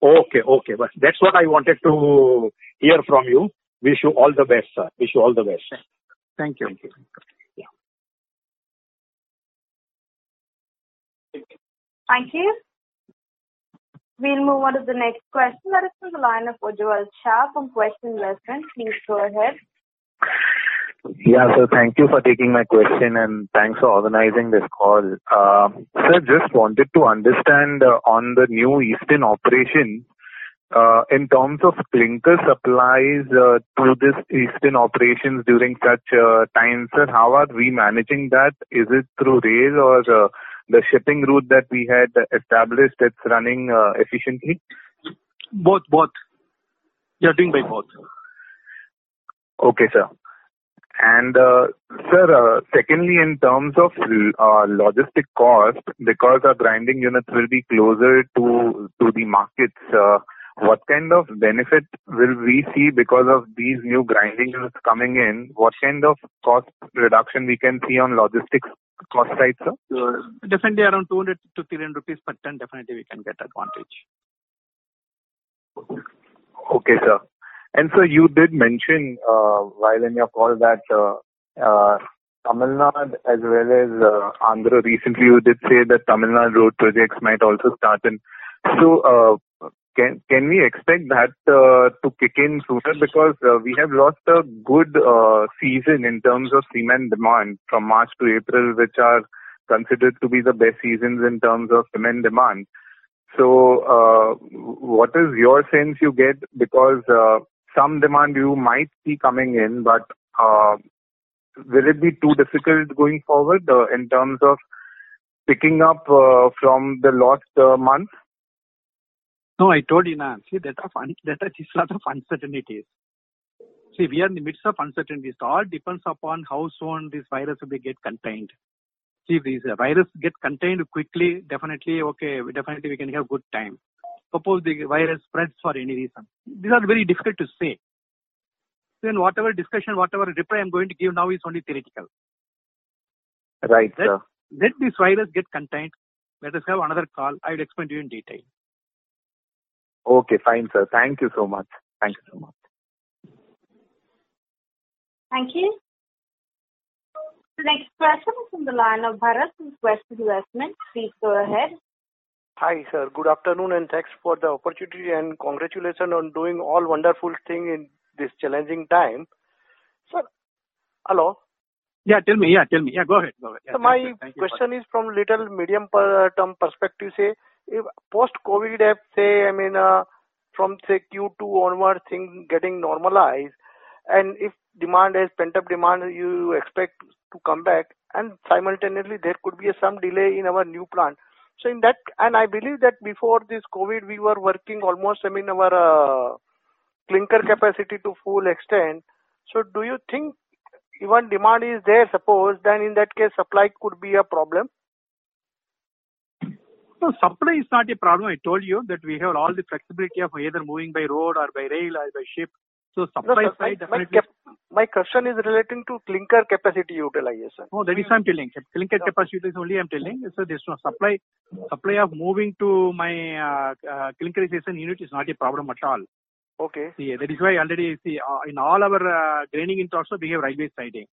Okay, okay. But that's what I wanted to hear from you. Wish you all the best, sir. Wish you all the best. Thank you. Thank you. Yeah. Thank you. We'll move on to the next question. That is from the line of Ujjwal Shah from Quest Investment. Please go ahead. Yeah, sir. Thank you for taking my question, and thanks for organizing this call. Uh, Sir, just wanted to understand uh, on the new Eastern operation, in terms of clinker supplies uh, to this Eastern operations during such uh, times, sir, how are we managing that? Is it through rail or uh, the shipping route that we had established that's running uh, efficiently? Both, both. You're doing by both. Okay, sir. And, uh, sir, uh, secondly, in terms of uh, logistic cost, because our grinding units will be closer to to the markets, uh, what kind of benefit will we see because of these new grinding units coming in? What kind of cost reduction we can see on logistics cost side, sir? So definitely around 200 to 300 rupees per ton, definitely we can get advantage. Okay, sir. And so you did mention uh, while in your call that uh, uh, Tamil Nadu as well as uh, Andhra recently you did say that Tamil Nadu road projects might also start in. So uh, can can we expect that uh, to kick in sooner because uh, we have lost a good uh, season in terms of cement demand from March to April, which are considered to be the best seasons in terms of cement demand. So, what is your sense you get? Because some demand you might see coming in, but will it be too difficult going forward in terms of picking up from the lost uh, month? No, I told you now. See, that of un- that is lot of uncertainties. See, we are in the midst of uncertainties. It all depends upon how soon this virus will get contained. See, if this virus get contained quickly, definitely, okay, definitely we can have good time. Suppose the virus spreads for any reason. These are very difficult to say. Then whatever discussion, whatever reply I'm going to give now is only theoretical. Right, Let, sir. let this virus get contained. Let us have another call. I will explain to you in detail. Okay, fine, sir. Thank you so much. Thank you so much. Thank you. The next question is from the line of Bharat from Quest Investment. Please go ahead. Hi, sir. Good afternoon, and thanks for the opportunity and congratulations on doing all wonderful thing in this challenging time. Sir, hello. Yeah, tell me. Yeah, tell me. Yeah, go ahead. Go ahead. Yeah, So my you. Thank you for question is from little medium per- term perspective. Say, if post-COVID, say, I mean, uh, from say Q2 onward, things getting normalized, and if demand is pent-up demand, you expect to come back, and simultaneously there could be some delay in our new plant. So in that, and I believe that before this COVID, we were working almost, I mean, our uh, clinker capacity to full extent. So do you think even demand is there, suppose, then in that case supply could be a problem? No, supply is not a problem. I told you that we have all the flexibility of either moving by road or by rail or by ship. So No, supply sir, my, side my, definitely. cap- my question is relating to clinker capacity utilization. No, that is I'm telling. Clinker capacity is only I'm telling. So there's no supply. Supply of moving to my uh, uh, clinkerization unit is not a problem at all. Okay. See, that is why already see uh, in all our uh, graining units also we have railway siding.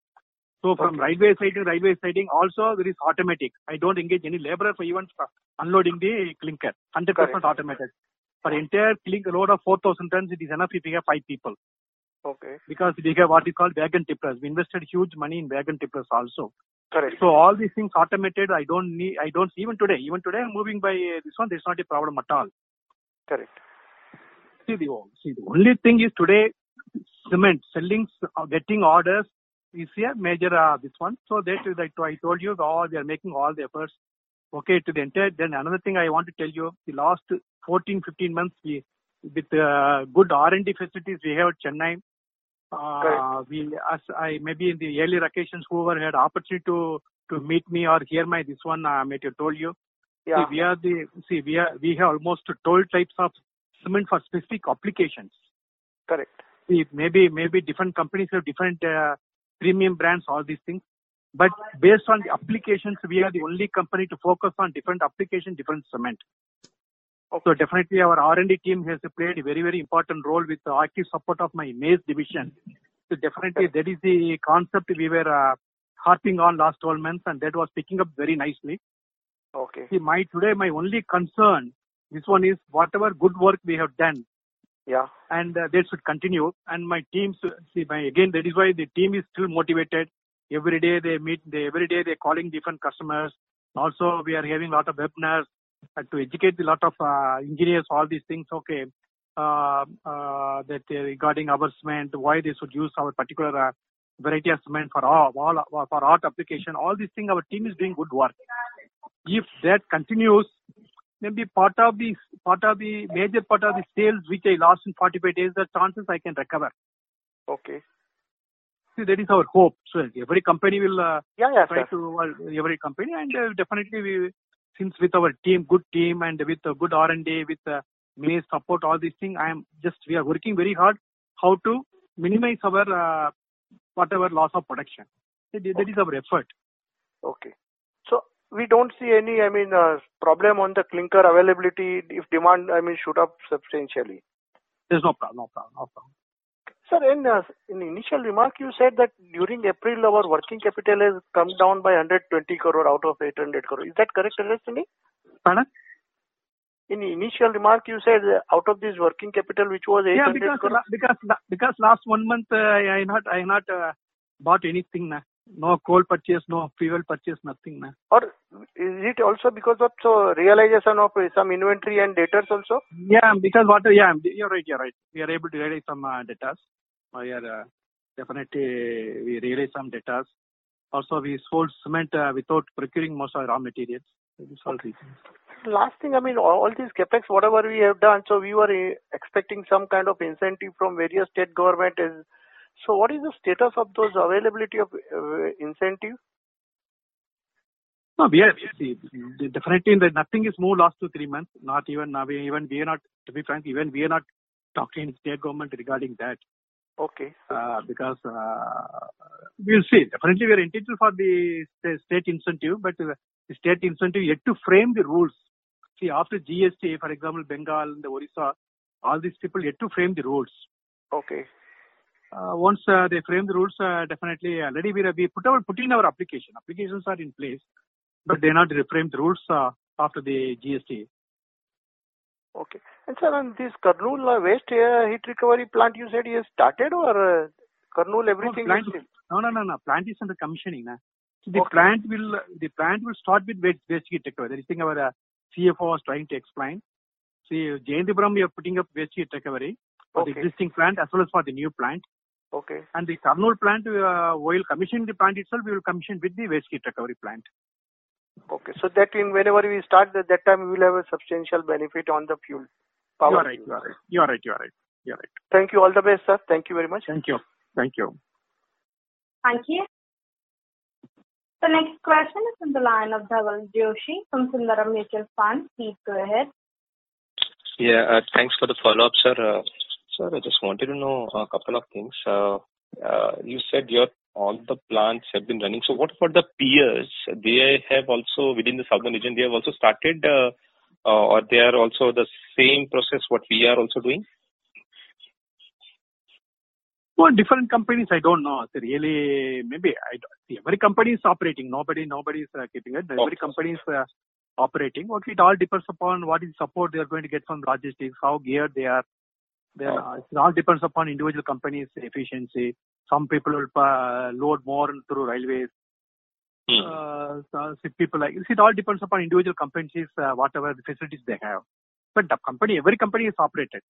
So from railway siding, railway siding also there is automatic. I don't engage any laborer for even unloading the clinker. 100% Correct. automated. For entire clinker load of 4,000 tons, it is enough if we have five people. Okay. Because we have what is called wagon tippers. We invested huge money in wagon tippers also. Correct. So all these things automated. I don't need. I don't even today. Even today, I'm moving by this one. There's not a problem at all. Correct. See the see the only thing is today cement selling uh, getting orders is a major uh, this one. So that is like I told you all we are making all the efforts. Okay, to the entire. Then another thing I want to tell you, the last 14, 15 months we with uh, good R&D facilities we have at Chennai. Uh, we as I maybe in the earlier occasions whoever had opportunity to to meet me or hear my this one I may have told you. Yeah. See, we are the see we are we have almost 12 types of cement for specific applications. Correct. See, maybe maybe different companies have different uh, premium brands, all these things. But based on the applications, we are the only company to focus on different application, different cement. So definitely our R&D team has played a very, very important role with the active support of my maize division. So definitely that is the concept we were uh, harping on last 12 months and that was picking up very nicely. Okay. See, my today my only concern, this one is whatever good work we have done, Yeah. and uh, that should continue. And my teams, see, my again that is why the team is still motivated. Every day they meet, they every day they're calling different customers. Also, we are having a lot of webinars uh, to educate a lot of uh, engineers all these things. Okay, uh, uh, that uh, regarding our cement, why they should use our particular uh, variety of cement for all, all for art application. All these things, our team is doing good work. If that continues, maybe part of the part of the major part of the sales which I lost in 45 days, the chances I can recover. Okay. See, that is our hope. So every company will uh, Yeah, yeah, try sir. to uh, every company, and uh, definitely we, since with our team, good team, and with a good R and D, with uh, May support, all these things, I am just we are working very hard how to minimize our uh, whatever loss of production. That is that is our effort. Okay. We don't see any, I mean, uh, problem on the clinker availability if demand, I mean, shoot up substantially. There's no problem. No problem. No problem. Sir, in uh, in initial remark, you said that during April, our working capital has come down by 120 crore out of 800 crore. Is that correct understanding? Pardon? In initial remark, you said uh, out of this working capital, which was 800 Yeah, because crore. la- because la- because last one month uh, I not I not uh, bought anything. Na. No coal purchase, no fuel purchase, nothing. Na. Or is it also because of so realization of uh, some inventory and debtors also? Yeah, because what? Yeah, you're right. You're right. We are able to realize some uh, data. We are uh, definitely we realize some data. Also, we sold cement uh, without procuring most of raw materials. These all reasons. Last thing, I mean, all, all these capex, whatever we have done, so we were uh, expecting some kind of incentive from various state government. Is so, what is the status of those availability of uh, incentive? No, we are see, definitely the, nothing is moved last two three months. Not even now. We, even we are not. To be frank, even we are not talking to state government regarding that. Okay. Uh, because uh, we'll see. Definitely, we are entitled for the state incentive, but uh, the state incentive yet to frame the rules. See, after GST, for example, Bengal, and the Orissa, all these people yet to frame the rules. Okay. Uh, once uh, they frame the rules, uh, definitely already we, we put our put in our application. Applications are in place, but they not framed the rules uh, after the GST. Okay. And sir, on this Kurnool uh, waste uh, heat recovery plant, you said is started or uh, Kurnool everything plant, is no, no, no, no. Plant is under commissioning. Na. So the Okay. plant will the plant will start with waste, waste heat recovery. That is thing our uh, CFO was trying to explain. See, Jayanthipuram we are putting up waste heat recovery for the existing plant as well as for the new plant. Okay. And the Kurnool plant, uh, while commissioning the plant itself, we will commission with the waste heat recovery plant. Okay. So that in whenever we start, at that time we will have a substantial benefit on the fuel. Power You are right. fuel. You are right. You are right. You are right. You are right. Thank you. All the best, sir. Thank you very much. Thank you. Thank you. Thank you. The next question is from the line of Dhaval Joshi from Sundaram Mutual Fund. Please go ahead. Yeah, uh, thanks for the follow-up, sir. Uh, Sir, I just wanted to know a couple of things. Uh, uh, You said your all the plants have been running. So what about the peers? They have also, within the southern region, they have also started, uh, uh, or they are also the same process what we are also doing? Well, different companies, I don't know. Really, maybe I don't, see, every company is operating. Nobody, nobody is uh, keeping it. Every company is uh, operating. Okay, it all depends upon what is support they are going to get from logistics, how geared they are. It all depends upon individual companies' efficiency. Some people will uh, load more through railways. Uh, so people like see, it all depends upon individual companies, uh, whatever the facilities they have. But the company, every company is operated.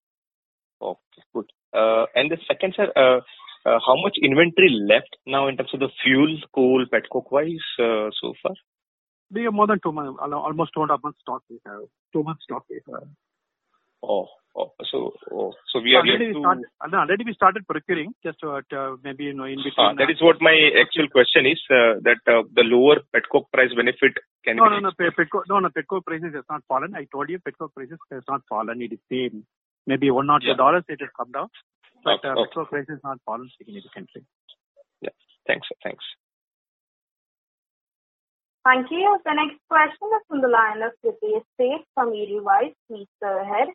Okay, good. Uh, And the second, sir, uh, uh, how much inventory left now in terms of the fuel, coal, petcoke wise uh, so far? We have more than two months, almost two and a half months stock we have. Two months stock we have. Oh, so oh, so we are yet already, we to. started, already we started procuring, just uh, uh, maybe you know in between. Ah, That is what my actual question is, uh, that uh, the lower petcoke price benefit can no, be. no, no, pe- petcoke, no, no, petcoke prices has not fallen. I told you, petcoke prices has not fallen. It is same. Maybe one or $2 it has come down, but Okay, uh, okay. petcoke prices not fallen significantly. Yeah. Thanks. Thanks. Thank you. The next question is from the line of Pritesh Seth from Edelweiss. Please go ahead.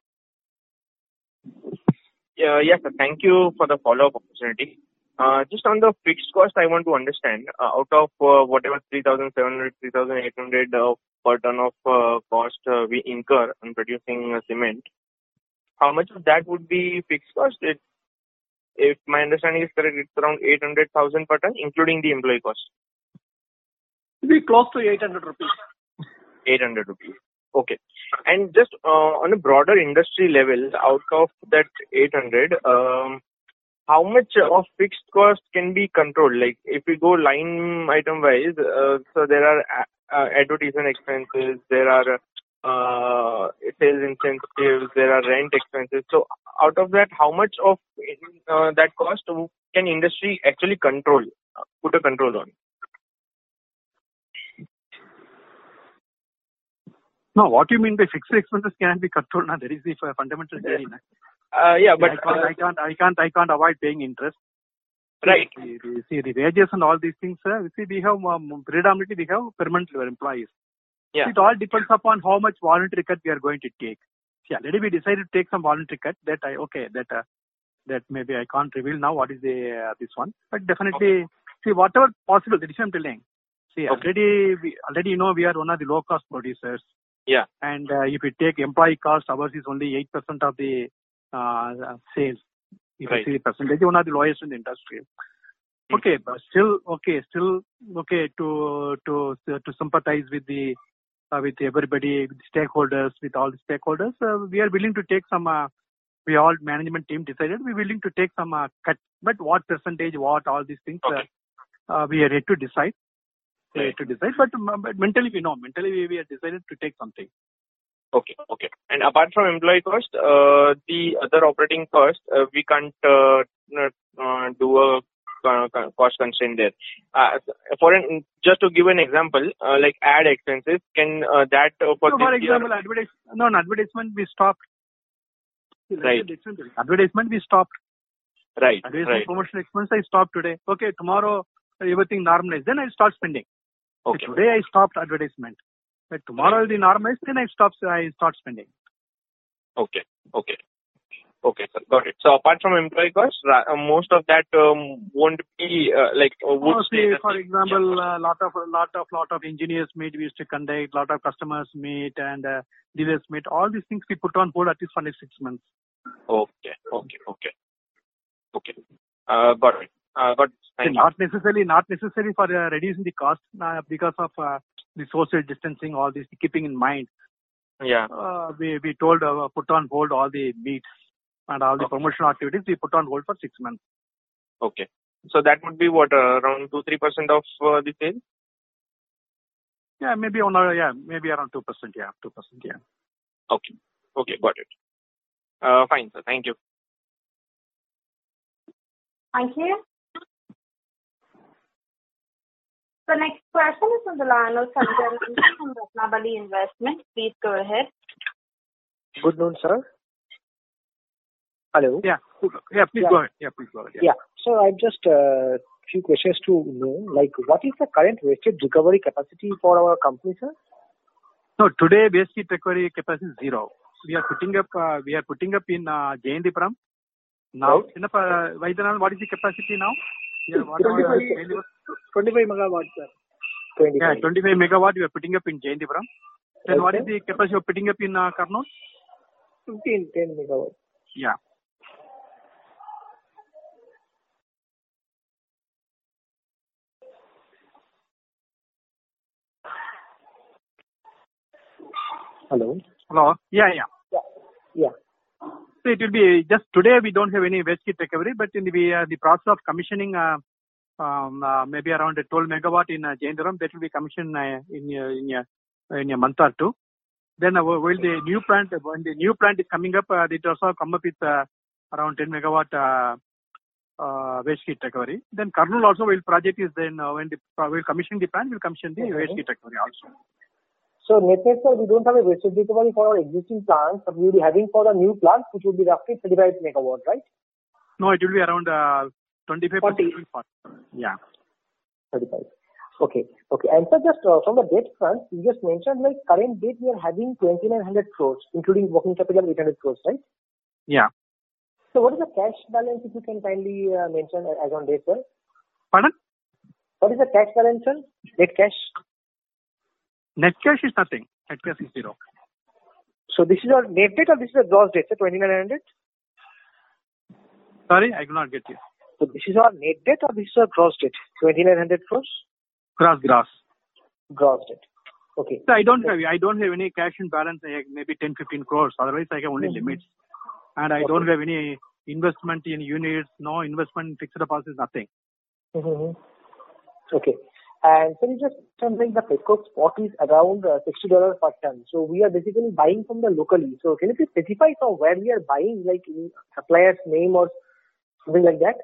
Yeah, Yes, sir. Thank you for the follow-up opportunity. Uh, Just on the fixed cost, I want to understand, uh, out of uh, whatever 3,700, 3,800 uh, per ton of uh, cost uh, we incur on producing uh, cement, how much of that would be fixed cost? It- If my understanding is correct, it's around 800,000 per ton, including the employee cost, Be close to 800 rupees. 800 rupees. Okay. And just uh, on a broader industry level, out of that 800, um, how much of fixed cost can be controlled? Like if we go line item wise, uh, so there are uh, uh, advertisement expenses, there are uh, sales incentives, there are rent expenses. So out of that, how much of uh, that cost can industry actually control, put a control on? No, what do you mean by fixed expenses can be controlled? Now, that is the fundamental theory. Uh, yeah, but I can't, I can't, I can't, I can't avoid paying interest. Right. See, the, see the wages and all these things. Uh, see, we have um, predominantly we have permanent employees. Yeah. It all depends upon how much voluntary cut we are going to take. see, already we decided to take some voluntary cut. That I okay. That uh, that maybe I can't reveal now what is the uh, this one, but definitely see whatever possible. That is what I'm telling. See, already we already you know we are one of the low cost producers. Yeah. And uh, if you take employee cost, ours is only eight percent of the uh, sales. If Right. you see the percentage, one of the lowest in the industry. Okay, but still okay, still okay to to to sympathize with the uh, with everybody, with stakeholders, with all the stakeholders. Uh, we are willing to take some. Uh, we all management team decided we're willing to take some uh, cut, but what percentage, what all these things, uh, uh, we are yet to decide. To decide, but, mentally we know. Mentally we, we have decided to take something. Okay. Okay. And apart from employee cost, uh, the other operating cost, uh, we can't uh, uh, do a uh, cost constraint there. Uh, For an, just to give an example, uh, like ad expenses, can uh, that uh, for So for example, advertise, no, no, advertisement we stopped. Right. Advertisement we stopped. Right. Advertisement Right. promotional expense I stopped today. Okay, tomorrow everything normalized. Then I start spending. Okay. today I stopped advertisement. But tomorrow will be normalized. Then I stop. I start spending. Okay. Okay. Okay, sir. Got it. So apart from employee cost, uh, most of that um, won't be uh, like uh, would Oh, see, for example, a lot of lot of lot of engineers meet we used to conduct, lot of customers meet, and uh, dealers meet. All these things we put on hold at least for next six months. Okay. Okay. Okay. Okay. Uh, got it. Uh, got it. See, Thank you. not necessarily not necessarily for uh, reducing the cost uh, because of uh, the social distancing, all this keeping in mind. Yeah. Uh, we we told uh, put on hold all the meets and all the promotional activities. We put on hold for six months. Okay. So that would be what uh, around two three percent of uh, the sales. Yeah, maybe on uh, yeah maybe around two percent. Yeah, two percent. Yeah. Okay. Okay. Got it. Uh, fine, sir. Thank you. Thank you. The next question is on the line of Sanjay Nandi from Ratnabali Investment. Please go ahead. Good noon, sir. Hello. Yeah. Yeah. Please Yeah. go ahead. Yeah. Please go ahead. Yeah. So I've just a few questions to know, like what is the current waste heat recovery capacity for our company, sir? No, today waste heat recovery capacity is zero. We are putting up, uh, we are putting up in uh, Jayanthipuram. Now, Right. in, uh, Vaidyanathan, what is the capacity now? Yeah, what, 25 what is Jayandipuram? 25 megawatts, sir. 25. yeah, 25 megawatt we are putting up in Jayandipuram. Then what is Okay. the capacity you are putting up in uh, Karnool? 15. 10 megawatt. Yeah. Hello. Hello? Yeah, yeah. Yeah. So it will be just today we don't have any waste heat recovery, but in the, we are the process of commissioning uh, um, uh, maybe around 12 megawatt in uh. That will be commissioned uh, in, uh, in, uh, in a month or two. Then uh, while the new plant, when the new plant is coming up, uh, it also come up with uh, around 10 megawatt uh, uh, waste heat recovery. Then Kurnool also will project is then uh, when the uh, will commission the plant, will commission the Okay. waste heat recovery also. So net net, sir, we don't have a waste heat recovery for our existing plants, but we will be having for the new plants, which will be roughly 35 megawatt, right? No, it will be around uh, 25 40. Yeah. 35. Okay. Okay. And sir, just uh, from the debt front, you just mentioned like current debt we are having 2,900 crores, including working capital of 800 crores, right? Yeah. So what is the cash balance, if you can kindly uh, mention as on date, sir? Pardon? What is the cash balance, sir? Net cash? Net cash is nothing. Net cash is zero. So this is your net debt or this is the gross debt, sir, 2,900? Sorry, I could not get you. So this is our net debt or this is our gross debt? 2,900 crores? Gross, gross. Gross debt. Okay. So I don't have I don't have any cash in balance, maybe 10, 15 crores. Otherwise, I have only Mhm. limits. And I don't have any investment in units, no investment in fixed deposits, nothing. Mhm. Okay. And so you just like the petcoke spot is around uh, $60 per ton. So we are basically buying from the locally. So can you please specify from where we are buying, like in supplier's name or something like that?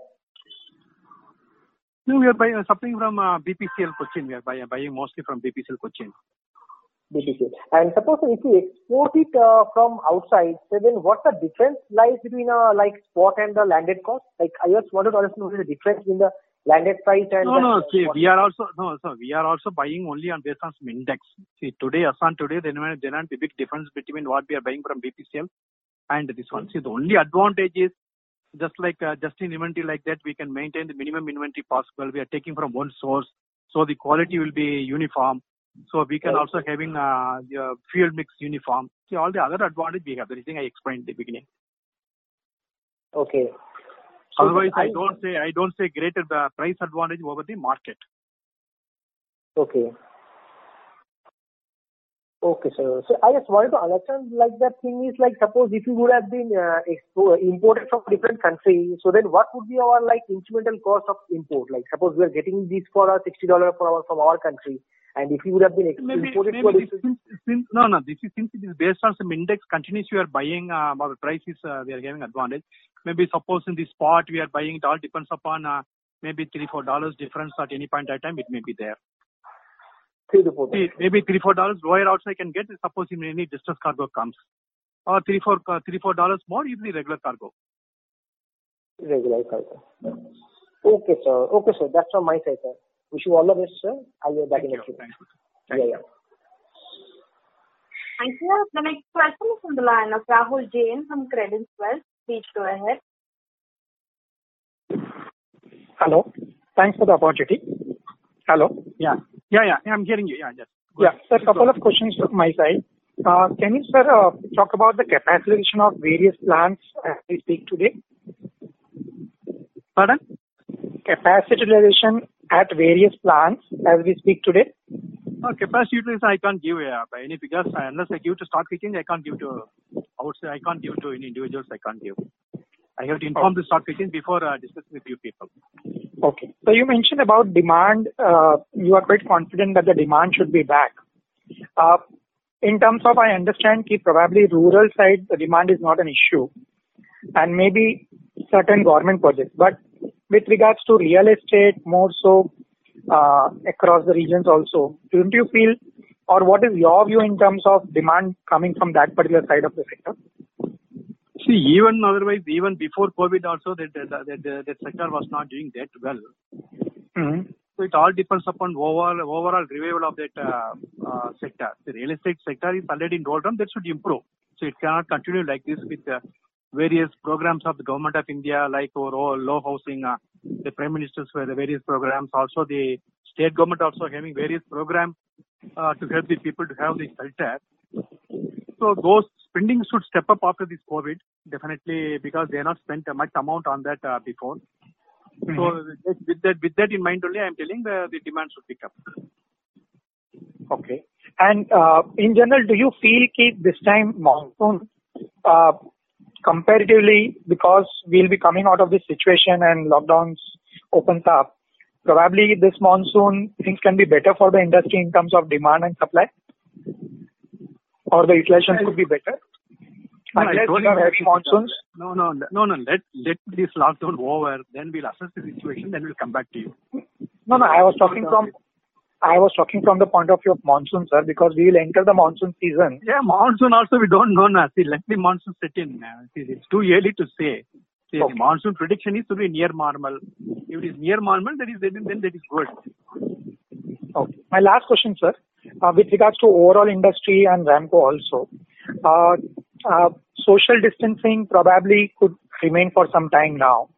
No, we are buying uh, something from uh, BPCL Cochin. We are buying, buying mostly from BPCL Cochin. BPCL. And suppose if you export it uh, from outside, so then what's the difference lies between uh, like spot and the landed cost? Like I just wanted to understand what is the difference in the landed price and No, no. See, we are also no, so we are also buying only on based on some index. See, today, asan today, there not there not a big difference between what we are buying from BPCL and this one. See, the only advantage is just like uh, just in inventory like that, we can maintain the minimum inventory possible. We are taking from one source, so the quality will be uniform. So we can Right. also having uh, the fuel mix uniform. See, all the other advantage we have. The thing I explained in the beginning. Okay. So Otherwise, I I- don't say I don't say greater uh, price advantage over the market. Okay. Okay, sir. So I just wanted to understand, like that thing is like, suppose if you would have been uh, expo- imported from different country, so then what would be our like incremental cost of import? Like, suppose we are getting this for our sixty dollar per hour from our country, and if you would have been ex- Maybe, imported maybe this, since, since, no, no, this is since it is based on some index continues you are buying, uh, our prices, uh, we are having advantage. Maybe suppose in the spot we are buying, it all depends upon, uh, maybe three, four dollars difference at any point at time, it may be there. three to four. See, maybe three, four dollars lower also I can get, suppose in any distress cargo comes. Or three, four, uh, three, four dollars more if the regular cargo. regular cargo. Okay, sir. Okay, sir. That's from my side, sir. Wish you all the best, sir. I'll be back in a few. Yeah, yeah. Thank you. The next question is from the line of Rahul Jain from Credit Suisse. Please go ahead. Hello. Thanks for the opportunity. Hello. Yeah. Yeah, yeah, yeah, I'm hearing you. Yeah, just. go Yeah. ahead. Sir, couple of questions from my side. Uh, Can you, sir, uh, talk about the capitalization of various plants as we speak today? Pardon? Capacity utilization at various plants as we speak today? No, capacity utilization I can't give by any because uh, unless I give to stock exchange, I can't give to outside. I can't give to any individuals. I can't give. I have to inform the stock exchange before uh, discussing with you people. Okay. So you mentioned about demand. uh, You are quite confident that the demand should be back. Uh, In terms of, I understand ki probably rural side, the demand is not an issue, and maybe certain government projects. But with regards to real estate, more so, across the regions also, don't you feel, or what is your view in terms of demand coming from that particular side of the sector? See, even otherwise, even before COVID, also that that, that, that, sector was not doing that well. Mhm. So it all depends upon overall overall revival of that uh, uh, sector. The real estate sector is already in doldrum. That should improve. So it cannot continue like this with uh, various programs of the government of India, like overall low housing, uh, the prime ministers for the various programs. Also, the state government also having various programs uh, to help the people to have the shelter. So those spending should step up after this COVID, definitely, because they have not spent much amount on that uh, before. So with that with that in mind only, I am telling the, the demand should pick up. Okay. And uh, in general, do you feel ki this time monsoon, uh, comparatively, because we'll be coming out of this situation and lockdowns opens up, probably this monsoon things can be better for the industry in terms of demand and supply, or the utilization could be better. No, Unless told have you heavy monsoons. No, no, no, no. Let let this lockdown over, then we'll assess the situation. Then we'll come back to you. No, no, I was talking from. I was talking from the point of view of monsoon, sir, because we will enter the monsoon season. Yeah, monsoon also we don't know now. See, let the monsoon set in. See, it's too early to say. See, the monsoon prediction is to be near normal. If it is near normal, that is then, then that is good. Okay. My last question, sir, uh, with regards to overall industry and Ramco also. Uh, uh, social distancing probably could remain for some time now.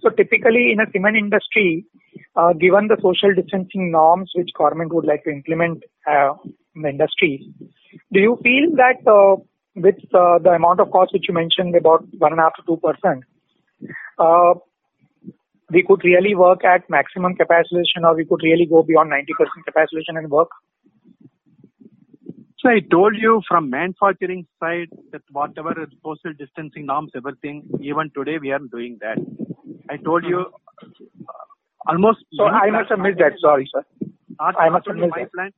So typically in a cement industry, uh, given the social distancing norms which government would like to implement uh, in the industry, do you feel that uh, with uh, the amount of cost which you mentioned about one and a half to two percent, uh, we could really work at maximum capacity or we could really go beyond 90% capacity and work? So I told you from manufacturing side that whatever social distancing norms, everything, even today we are doing that. I told you almost. So I must have missed that. Sorry, sir. Not, I must have only missed my that. plant.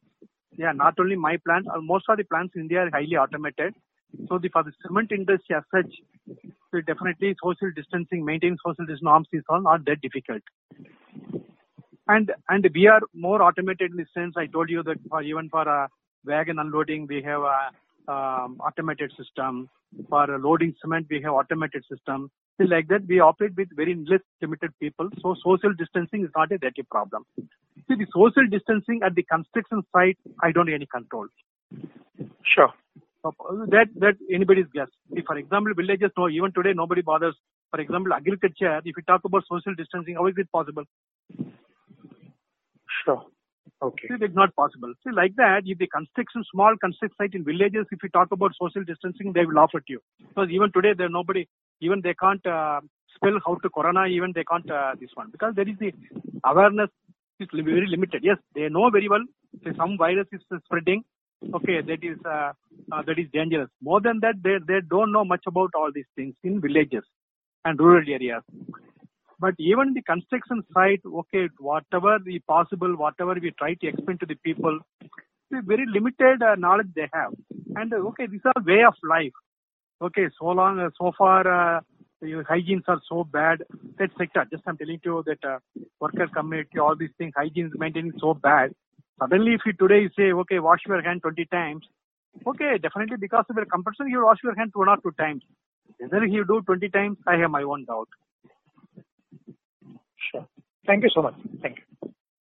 Yeah, not only my plant. uh, Most of the plants in India are highly automated. So the for the cement industry as such, so definitely social distancing, maintaining social distance norms is all not that difficult. And and we are more automated in the sense I told you that for even for uh, wagon unloading we have uh, um, automated system. For loading cement, we have automated system. So like that, we operate with very less limited people. So social distancing is not a dirty problem. See, the social distancing at the construction site, I don't have any control. Sure. That that anybody's guess. See, for example, villages, no, even today nobody bothers. For example, agriculture, if you talk about social distancing, how is it possible? Sure. Okay. See, it's not possible. See, like that, if the construction, small construction site in villages, if you talk about social distancing, they will laugh at you. Because even today, there nobody, even they can't uh, spell how to corona, even they can't uh, this one. Because there is the awareness is very limited. Yes, they know very well some virus is spreading. Okay, that is uh, uh, that is dangerous. More than that, they they don't know much about all these things in villages and rural areas. But even the construction site, okay, whatever the possible, whatever we try to explain to the people, the very limited uh, knowledge they have. And uh, okay, these are way of life. Okay, so long, uh, so far, uh, your hygienes are so bad. That sector, just I'm telling you that uh, worker community, all these things, hygiene is maintaining so bad. Suddenly, if you today you say, okay, wash your hand 20 times, okay, definitely because of your compulsion, you wash your hand one or two times. Whether you do 20 times, I have my own doubt. Sure. Thank you so much. Thank you.